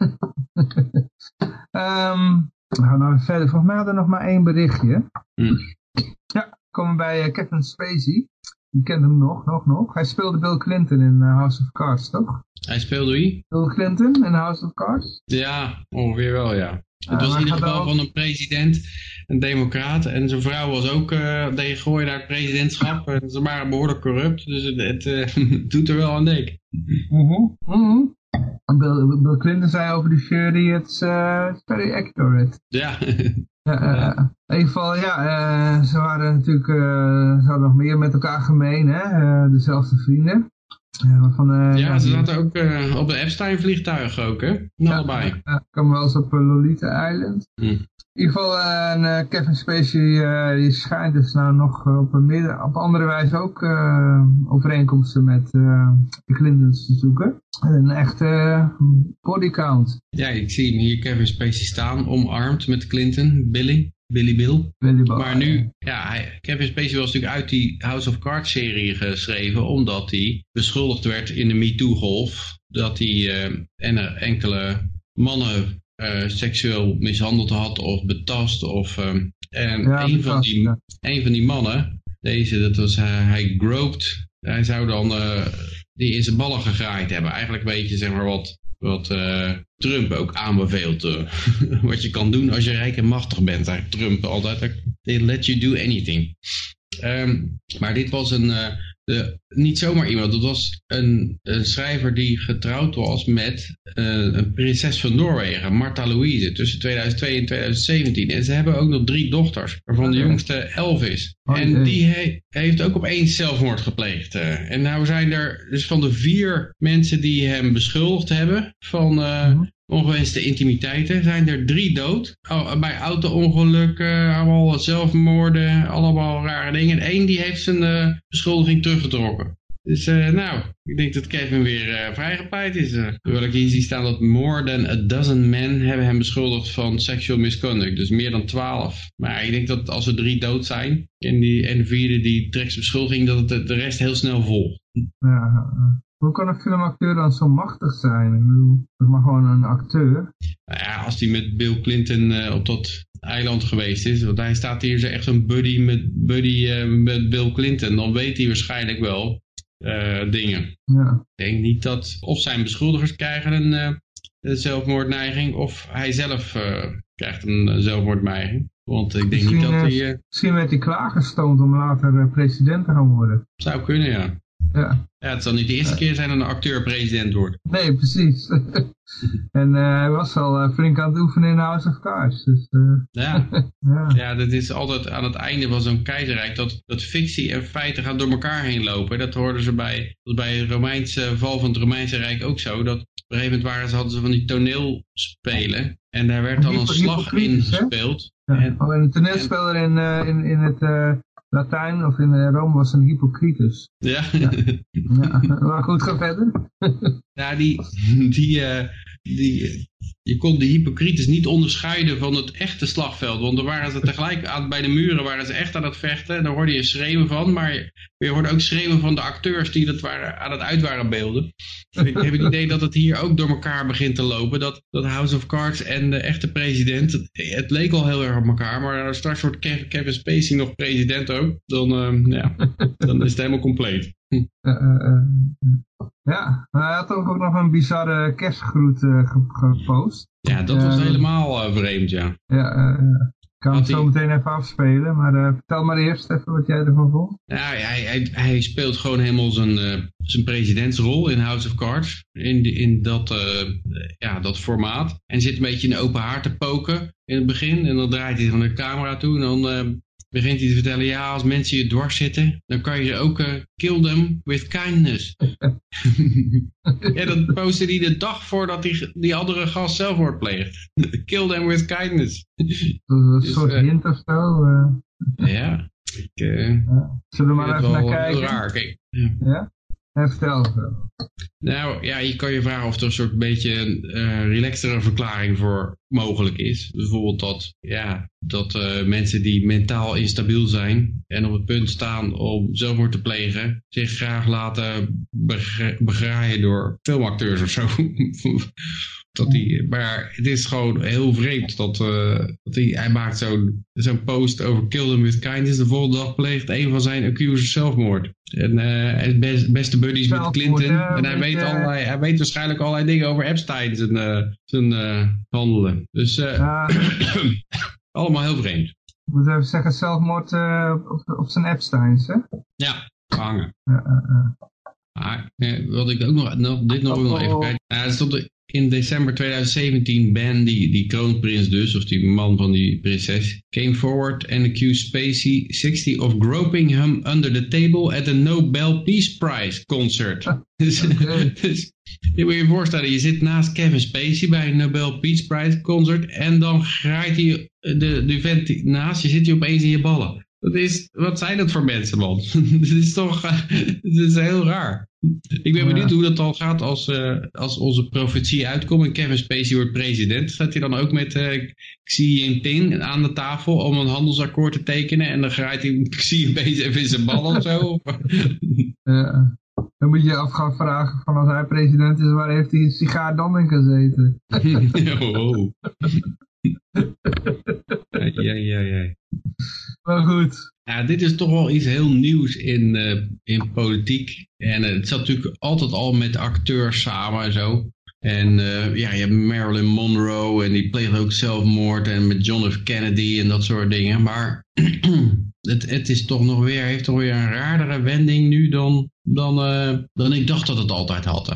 um, We gaan nou verder. Volgens mij hadden we nog maar één berichtje. Mm. Ja, we komen bij uh, Kevin Spacey. Je kent hem nog, nog, nog. Hij speelde Bill Clinton in uh, House of Cards, toch? Hij speelde wie? Bill Clinton in House of Cards. Ja, ongeveer wel, ja. Het was in ieder geval van een president, een democraat. En zijn vrouw was ook, uh, deed naar het presidentschap. En ze waren behoorlijk corrupt. Dus het, het uh, doet er wel aan denken. Mm -hmm. Bill, Bill Clinton zei over die jury, it's uh, very accurate. Ja. Uh, in ieder geval, ja, ze waren natuurlijk, ze hadden nog meer met elkaar gemeen, hè, dezelfde vrienden. Van, ja, ja, ze zaten ook op een Epstein-vliegtuig ook, hè? Ja, allebei. Ja, kwam wel eens op Lolita Island. Hm. In ieder geval, uh, Kevin Spacey uh, die schijnt dus nou nog op, een midden, op andere wijze ook uh, overeenkomsten met de Clintons te zoeken. Een echte bodycount. Ja, ik zie hier Kevin Spacey staan, omarmd met Clinton, Billy. Billy Bill. Billy. Maar nu, ja, hij, Kevin Spacey was natuurlijk uit die House of Cards serie geschreven, omdat hij beschuldigd werd in de MeToo-golf dat hij en enkele mannen uh, seksueel mishandeld had of betast. Of, um, en een, van die, een van die mannen, deze, dat was, uh, hij groped. Hij zou dan uh, die in zijn ballen gegraaid hebben. Eigenlijk een beetje zeg maar wat, wat Trump ook aanbeveelt. wat je kan doen als je rijk en machtig bent. Eigenlijk Trump altijd, they let you do anything. Um, maar dit was een de, niet zomaar iemand, dat was een, een schrijver die getrouwd was met uh, een prinses van Noorwegen, Martha Louise, tussen 2002 en 2017. En ze hebben ook nog drie dochters, waarvan de jongste elf is. Oh, en die he, heeft ook opeens zelfmoord gepleegd. Uh, en nou zijn er dus van de vier mensen die hem beschuldigd hebben van uh, ongewenste intimiteiten zijn er drie dood. Oh, bij auto-ongelukken, allemaal zelfmoorden, allemaal rare dingen. En één die heeft zijn uh, beschuldiging teruggetrokken. Dus uh, nou, ik denk dat Kevin weer uh, vrijgepleit is. Terwijl ik hier zie staan dat more than a dozen men hebben hem beschuldigd van sexual misconduct. Dus meer dan twaalf. Maar ik denk dat als er drie dood zijn en, die, en de vierde die trekt zijn beschuldiging, dat het de rest heel snel volgt. Ja, hoe kan een filmacteur dan zo machtig zijn? Ik bedoel, dat is maar gewoon een acteur. Nou ja, als hij met Bill Clinton uh, op dat eiland geweest is, want hij staat hier echt zo'n buddy, met, buddy uh, met Bill Clinton, dan weet hij waarschijnlijk wel uh, dingen. Ja. Ik denk niet dat of zijn beschuldigers krijgen een, een zelfmoordneiging of hij zelf krijgt een zelfmoordneiging. Want ik denk misschien, niet dat hij... Misschien werd hij klaargestoomd om later president te gaan worden. Zou kunnen, ja. Ja. ja, het zal niet de eerste keer zijn dat een acteur president wordt. Nee, precies. en uh, hij was al uh, flink aan het oefenen in House of Cards. Dus, uh, ja. ja. ja, dat is altijd aan het einde van zo'n keizerrijk dat, dat fictie en feiten gaan door elkaar heen lopen. Dat hoorden ze bij, bij het Romeinse val van het Romeinse Rijk ook zo. Dat op een gegeven moment waren ze, hadden ze van die toneelspelen. En daar werd dan een slag in gespeeld. Ja. En, oh, en een toneelspeler in, in, in het Latijn of in Rome was een Hippocrates. Ja. ja. ja. Maar goed, ga verder. ja, die, die, uh, die, je kon de Hippocrates niet onderscheiden van het echte slagveld. Want er waren ze tegelijk aan, bij de muren waren ze echt aan het vechten. En daar hoorde je schreeuwen van. Maar je hoorde ook schreeuwen van de acteurs die dat waren, aan het uit waren beelden. Ik heb het idee dat het hier ook door elkaar begint te lopen. Dat, dat House of Cards en de echte president, het, leek al heel erg op elkaar. Maar straks wordt Kevin Spacey nog president ook. Dan, ja, dan is het helemaal compleet. Uh, uh, ja, hij had ook nog een bizarre kerstgroet uh, gepost. Ja, dat was helemaal vreemd, ja. Ja, ik kan het zo meteen even afspelen, maar vertel maar eerst even wat jij ervan vond. Ja, hij, hij, hij speelt gewoon helemaal zijn, zijn presidentsrol in House of Cards, in, in dat, ja, dat formaat. En zit een beetje in de open haard te poken in het begin. En dan draait hij van de camera toe en dan begint hij te vertellen, ja, als mensen je dwars zitten, dan kan je ze ook uh, kill them with kindness. ja, dat postte hij de dag voordat die, die andere gast zelfmoord pleegt. kill them with kindness. Een dus, soort uh, hint of zo. Uh. Ja. Ik, ja. Zullen we maar even naar kijken? Raar. Kijk, ja? ja? Vertel. Nou ja, je kan je vragen of er een soort beetje een uh, relaxtere verklaring voor mogelijk is. Bijvoorbeeld dat, ja, dat uh, mensen die mentaal instabiel zijn en op het punt staan om zelfmoord te plegen, zich graag laten begraaien door filmacteurs of zo. Dat hij, maar het is gewoon heel vreemd dat, uh, dat hij, hij maakt zo'n zo'n post over Kill Them With Kindness. De volgende dag pleegt een van zijn accusers zelfmoord. En uh, best, beste buddies met Clinton. en hij weet, allerlei, hij weet waarschijnlijk allerlei dingen over Epstein zijn, zijn handelen. Dus allemaal heel vreemd. Ik moet even zeggen, zelfmoord op, op zijn Epsteins, hè? Ja, hangen. Maar, wat ik ook nog, nog dit nog, nog even kijken. Ja, er stond in december 2017 Ben, die, die kroonprins dus, of die man van die prinses, came forward and accused Spacey 60 of groping him under the table at a Nobel Peace Prize concert. dus, dus je moet je voorstellen, je zit naast Kevin Spacey bij een Nobel Peace Prize concert en dan graait hij de, de vent naast je, zit hij opeens in je ballen. Dat is, wat zijn dat voor mensen, man? Dit is toch dit is heel raar. Ik ben benieuwd hoe dat dan gaat als, uh, als onze profetie uitkomt en Kevin Spacey wordt president. Staat hij dan ook met uh, Xi Jinping aan de tafel om een handelsakkoord te tekenen en dan draait hij Xi een beetje even in zijn bal of zo? Ja. Dan moet je je af gaan vragen van als hij president is, waar heeft hij een sigaar dan in gezeten? oh. ja, ja, ja. Maar goed. Ja, dit is toch wel iets heel nieuws in, uh, in politiek. En uh, het zat natuurlijk altijd al met acteurs samen en zo. En uh, ja, je hebt Marilyn Monroe en die pleegde ook zelfmoord. En met John F. Kennedy en dat soort dingen. Maar het, het is toch nog weer, heeft toch weer een raardere wending nu dan, dan, dan ik dacht dat het altijd had.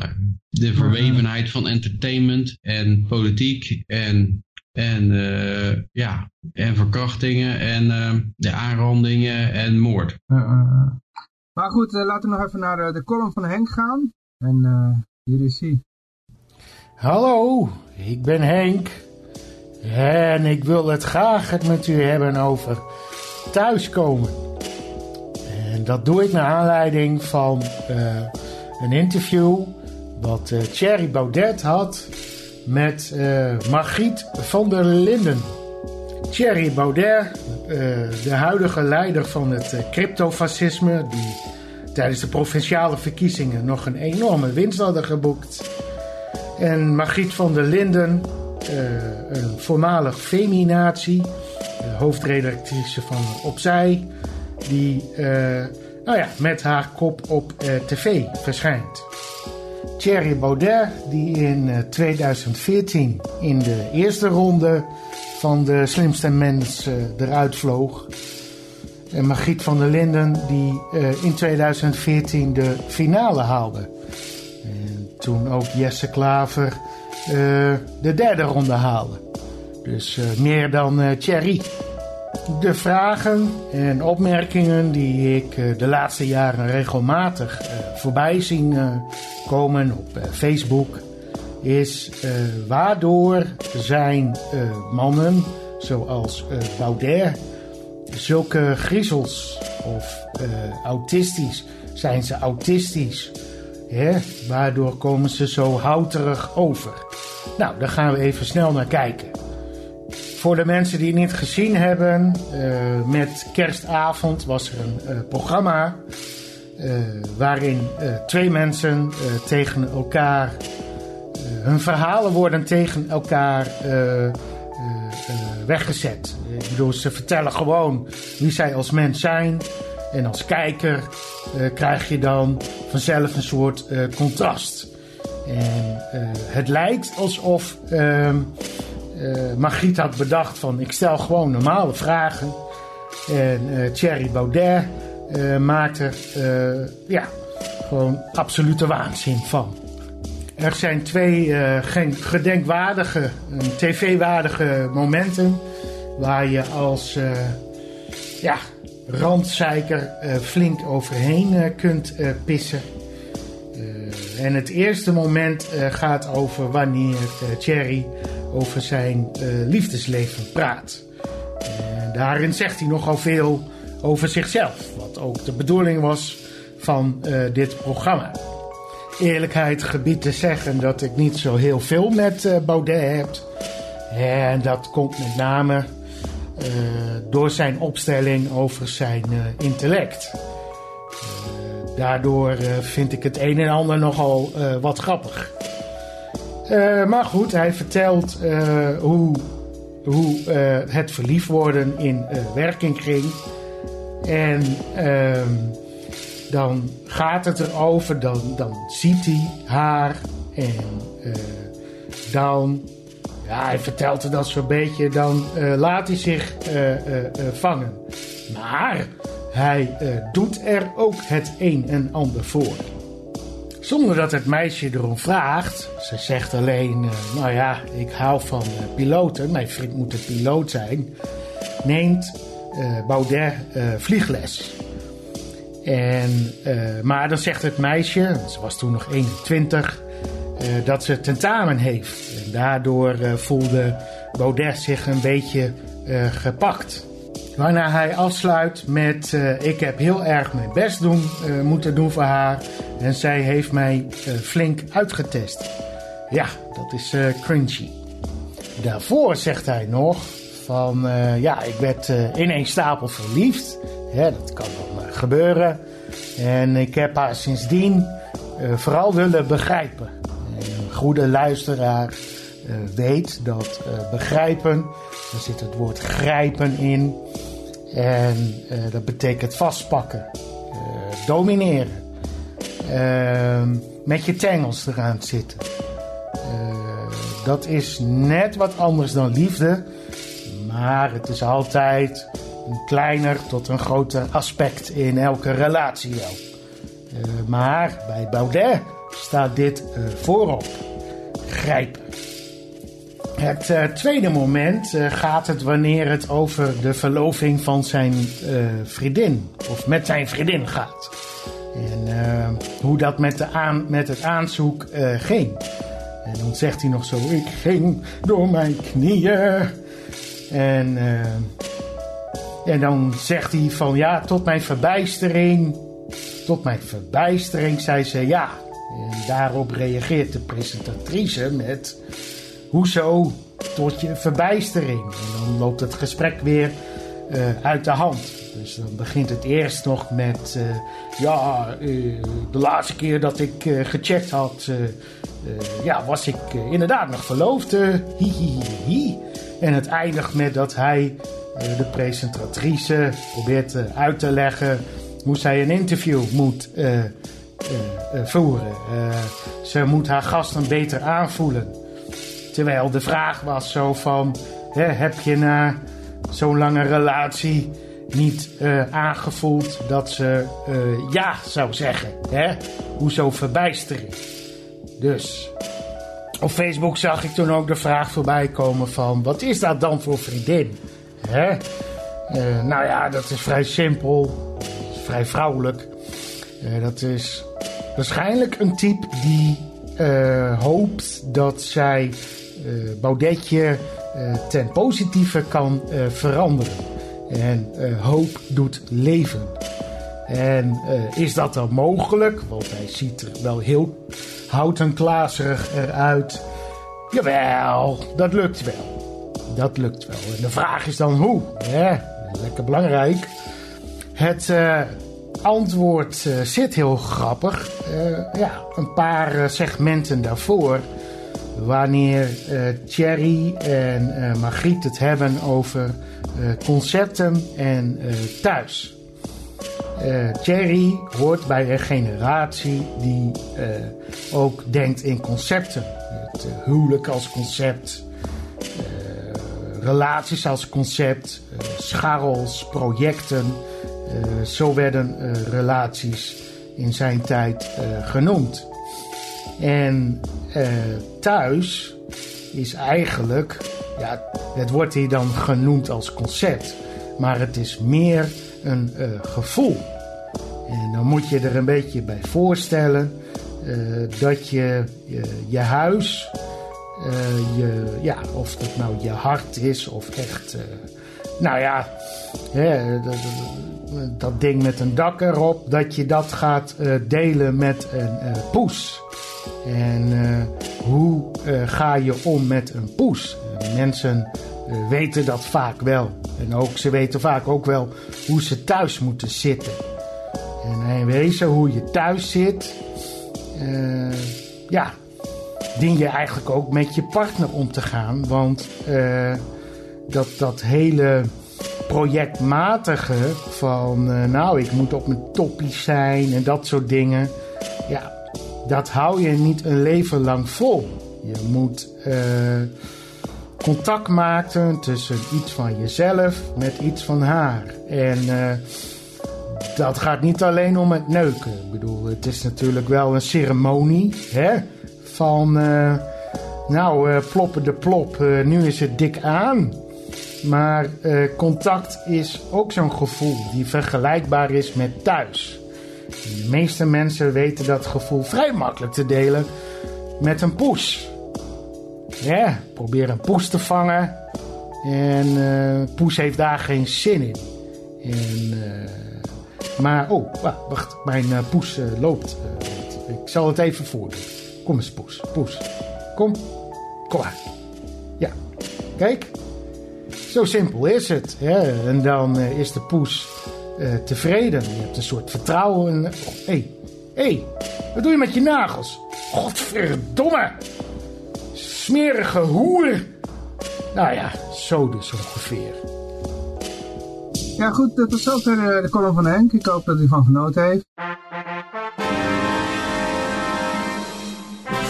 De verwevenheid van entertainment en politiek en en, uh, ja, en verkrachtingen en uh, de aanrandingen en moord. Uh, maar goed, laten we nog even naar de column van Henk gaan. En hier is hij. Hallo, ik ben Henk. En ik wil het graag het met u hebben over thuiskomen. En dat doe ik naar aanleiding van een interview wat Thierry Baudet had met uh, Margriet van der Linden. Thierry Baudet, uh, de huidige leider van het uh, cryptofascisme, die tijdens de provinciale verkiezingen nog een enorme winst hadden geboekt. En Margriet van der Linden, een voormalig feminatie, hoofdredactrice van Opzij, die nou ja, met haar kop op tv verschijnt. Thierry Baudet, die in 2014 eh, in de eerste ronde van de slimste mensen eruit vloog. En Margriet van der Linden, die eh, in 2014 de finale haalde. En toen ook Jesse Klaver eh, de derde ronde haalde. Dus meer dan Thierry. De vragen en opmerkingen die ik de laatste jaren regelmatig voorbij zien komen op eh, Facebook is waardoor zijn mannen zoals Baudet zulke griezels of autistisch zijn ze autistisch waardoor komen ze zo houterig over? Nou daar gaan we even snel naar kijken voor de mensen die het niet gezien hebben met kerstavond was er een programma uh, waarin twee mensen tegen elkaar, hun verhalen worden tegen elkaar weggezet. Ik bedoel, ze vertellen gewoon wie zij als mens zijn. En als kijker krijg je dan vanzelf een soort contrast. En het lijkt alsof Margriet had bedacht van ik stel gewoon normale vragen. En Thierry Baudet uh, maakt uh, ja, gewoon absolute waanzin van. Er zijn twee uh, gedenkwaardige, tv-waardige momenten waar je als ja, randzeiker flink overheen kunt pissen. en het eerste moment gaat over wanneer Thierry over zijn liefdesleven praat. Daarin zegt hij nogal veel over zichzelf. Wat ook de bedoeling was van uh, dit programma. Eerlijkheid gebied te zeggen dat ik niet zo heel veel met uh, Baudet heb. En dat komt met name door zijn opstelling over zijn intellect. daardoor vind ik het een en ander nogal wat grappig. Maar goed, hij vertelt hoe, hoe het verliefd worden in werking ging. En ehm, dan gaat het erover, dan, dan ziet hij haar en dan, ja, hij vertelt er dat zo'n beetje, dan laat hij zich vangen. Maar hij doet er ook het een en ander voor. Zonder dat het meisje erom vraagt. Ze zegt alleen, nou ja, ik hou van piloten, mijn vriend moet een piloot zijn. Neemt uh, Baudet vliegles. En, maar dan zegt het meisje, ze was toen nog 21, dat ze tentamen heeft. En daardoor voelde Baudet zich een beetje gepakt. Waarna hij afsluit met: Ik heb heel erg mijn best doen, moeten doen voor haar. En zij heeft mij flink uitgetest. Ja, dat is cringy. Daarvoor zegt hij nog: Van ja, ik werd in een stapel verliefd. Dat kan wel gebeuren. En ik heb haar sindsdien vooral willen begrijpen. een goede luisteraar weet dat begrijpen daar zit het woord grijpen in. En uh, dat betekent vastpakken, uh, domineren. Uh, met je tengels eraan zitten. Eh, dat is net wat anders dan liefde. Maar het is altijd een kleiner tot een groter aspect in elke relatie maar bij Baudet staat dit voorop. Grijpen. Het uh, tweede moment uh, gaat het wanneer het over de verloving van zijn uh, vriendin. Of met zijn vriendin gaat. En hoe dat met, de aan, met het aanzoek ging. En dan zegt hij nog zo: Ik ging door mijn knieën. En, en dan zegt hij van ja, tot mijn verbijstering. Tot mijn verbijstering zei ze ja. En daarop reageert de presentatrice met. Hoezo? Tot je verbijstering. En dan loopt het gesprek weer uh, uit de hand. Dus dan begint het eerst nog met... Uh, ja, uh, de laatste keer dat ik gecheckt had... ja, was ik inderdaad nog verloofd. En het eindigt met dat hij de presentatrice probeert uit te leggen... hoe zij een interview moet voeren. ze moet haar gasten beter aanvoelen... Terwijl de vraag was zo van, hè, heb je na zo'n lange relatie niet uh, aangevoeld dat ze uh, ja zou zeggen? Hè? Hoezo verbijstering? Dus op Facebook zag ik toen ook de vraag voorbij komen van, wat is dat dan voor vriendin? Hè? Uh, nou ja, dat is vrij simpel, vrij vrouwelijk. dat is waarschijnlijk een type die hoopt dat zij eh, Baudetje eh, ten positieve kan eh, veranderen. En hoop doet leven. En is dat dan mogelijk? Want hij ziet er wel heel houten klaserig eruit. Jawel, dat lukt wel. Dat lukt wel. En de vraag is dan hoe? Ja, lekker belangrijk. Het antwoord zit heel grappig. ja, een paar segmenten daarvoor wanneer uh, Thierry en uh, Margriet het hebben over concepten en thuis. Thierry hoort bij een generatie die ook denkt in concepten. Het huwelijk als concept, relaties als concept, scharrels, projecten. zo werden relaties in zijn tijd genoemd. En uh, thuis is eigenlijk, ja, het wordt hier dan genoemd als concept, maar het is meer een uh, gevoel. En dan moet je er een beetje bij voorstellen uh, dat je je huis, je, ja, of dat nou je hart is of echt, nou ja, dat, dat, ding met een dak erop, dat je dat gaat delen met een poes. En uh, hoe uh, ga je om met een poes? mensen uh, weten dat vaak wel. En ook, ze weten vaak ook wel hoe ze thuis moeten zitten. En in wezen hoe je thuis zit, ja, dien je eigenlijk ook met je partner om te gaan. Want dat, dat hele projectmatige van, nou, ik moet op mijn toppies zijn en dat soort dingen. Ja, dat hou je niet een leven lang vol. Je moet uh, contact maken tussen iets van jezelf met iets van haar. En uh, dat gaat niet alleen om het neuken. Ik bedoel, het is natuurlijk wel een ceremonie. Hè? Van, uh, nou, ploppen de plop, nu is het dik aan. Maar contact is ook zo'n gevoel die vergelijkbaar is met thuis. De meeste mensen weten dat gevoel vrij makkelijk te delen met een poes. Ja, probeer een poes te vangen En Poes heeft daar geen zin in. En, maar, oh, wacht, mijn Poes loopt. ik zal het even voordoen. Kom eens, Poes. Poes. Kom. Kom maar. Ja. Kijk. Zo simpel is het. En dan is de Poes tevreden. Je hebt een soort vertrouwen. Hé, hey, hey, wat doe je met je nagels? Godverdomme! Smerige hoer! Nou ja, zo dus ongeveer. Ja goed, dat is ook weer de column van Henk. Ik hoop dat u van genoten heeft.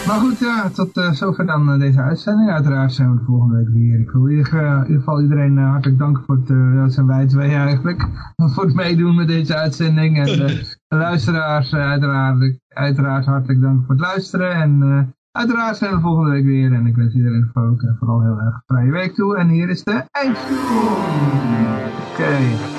Maar goed, ja, tot uh, zover dan uh, deze uitzending. Uiteraard zijn we de volgende week weer. Ik wil in ieder, geval iedereen hartelijk danken voor het, dat zijn wij twee eigenlijk, voor het meedoen met deze uitzending. En de luisteraars uiteraard, uiteraard hartelijk dank voor het luisteren. En uiteraard zijn we volgende week weer. En ik wens iedereen ook vooral heel erg vrije week toe. En hier is de eindstation. Oké. Okay.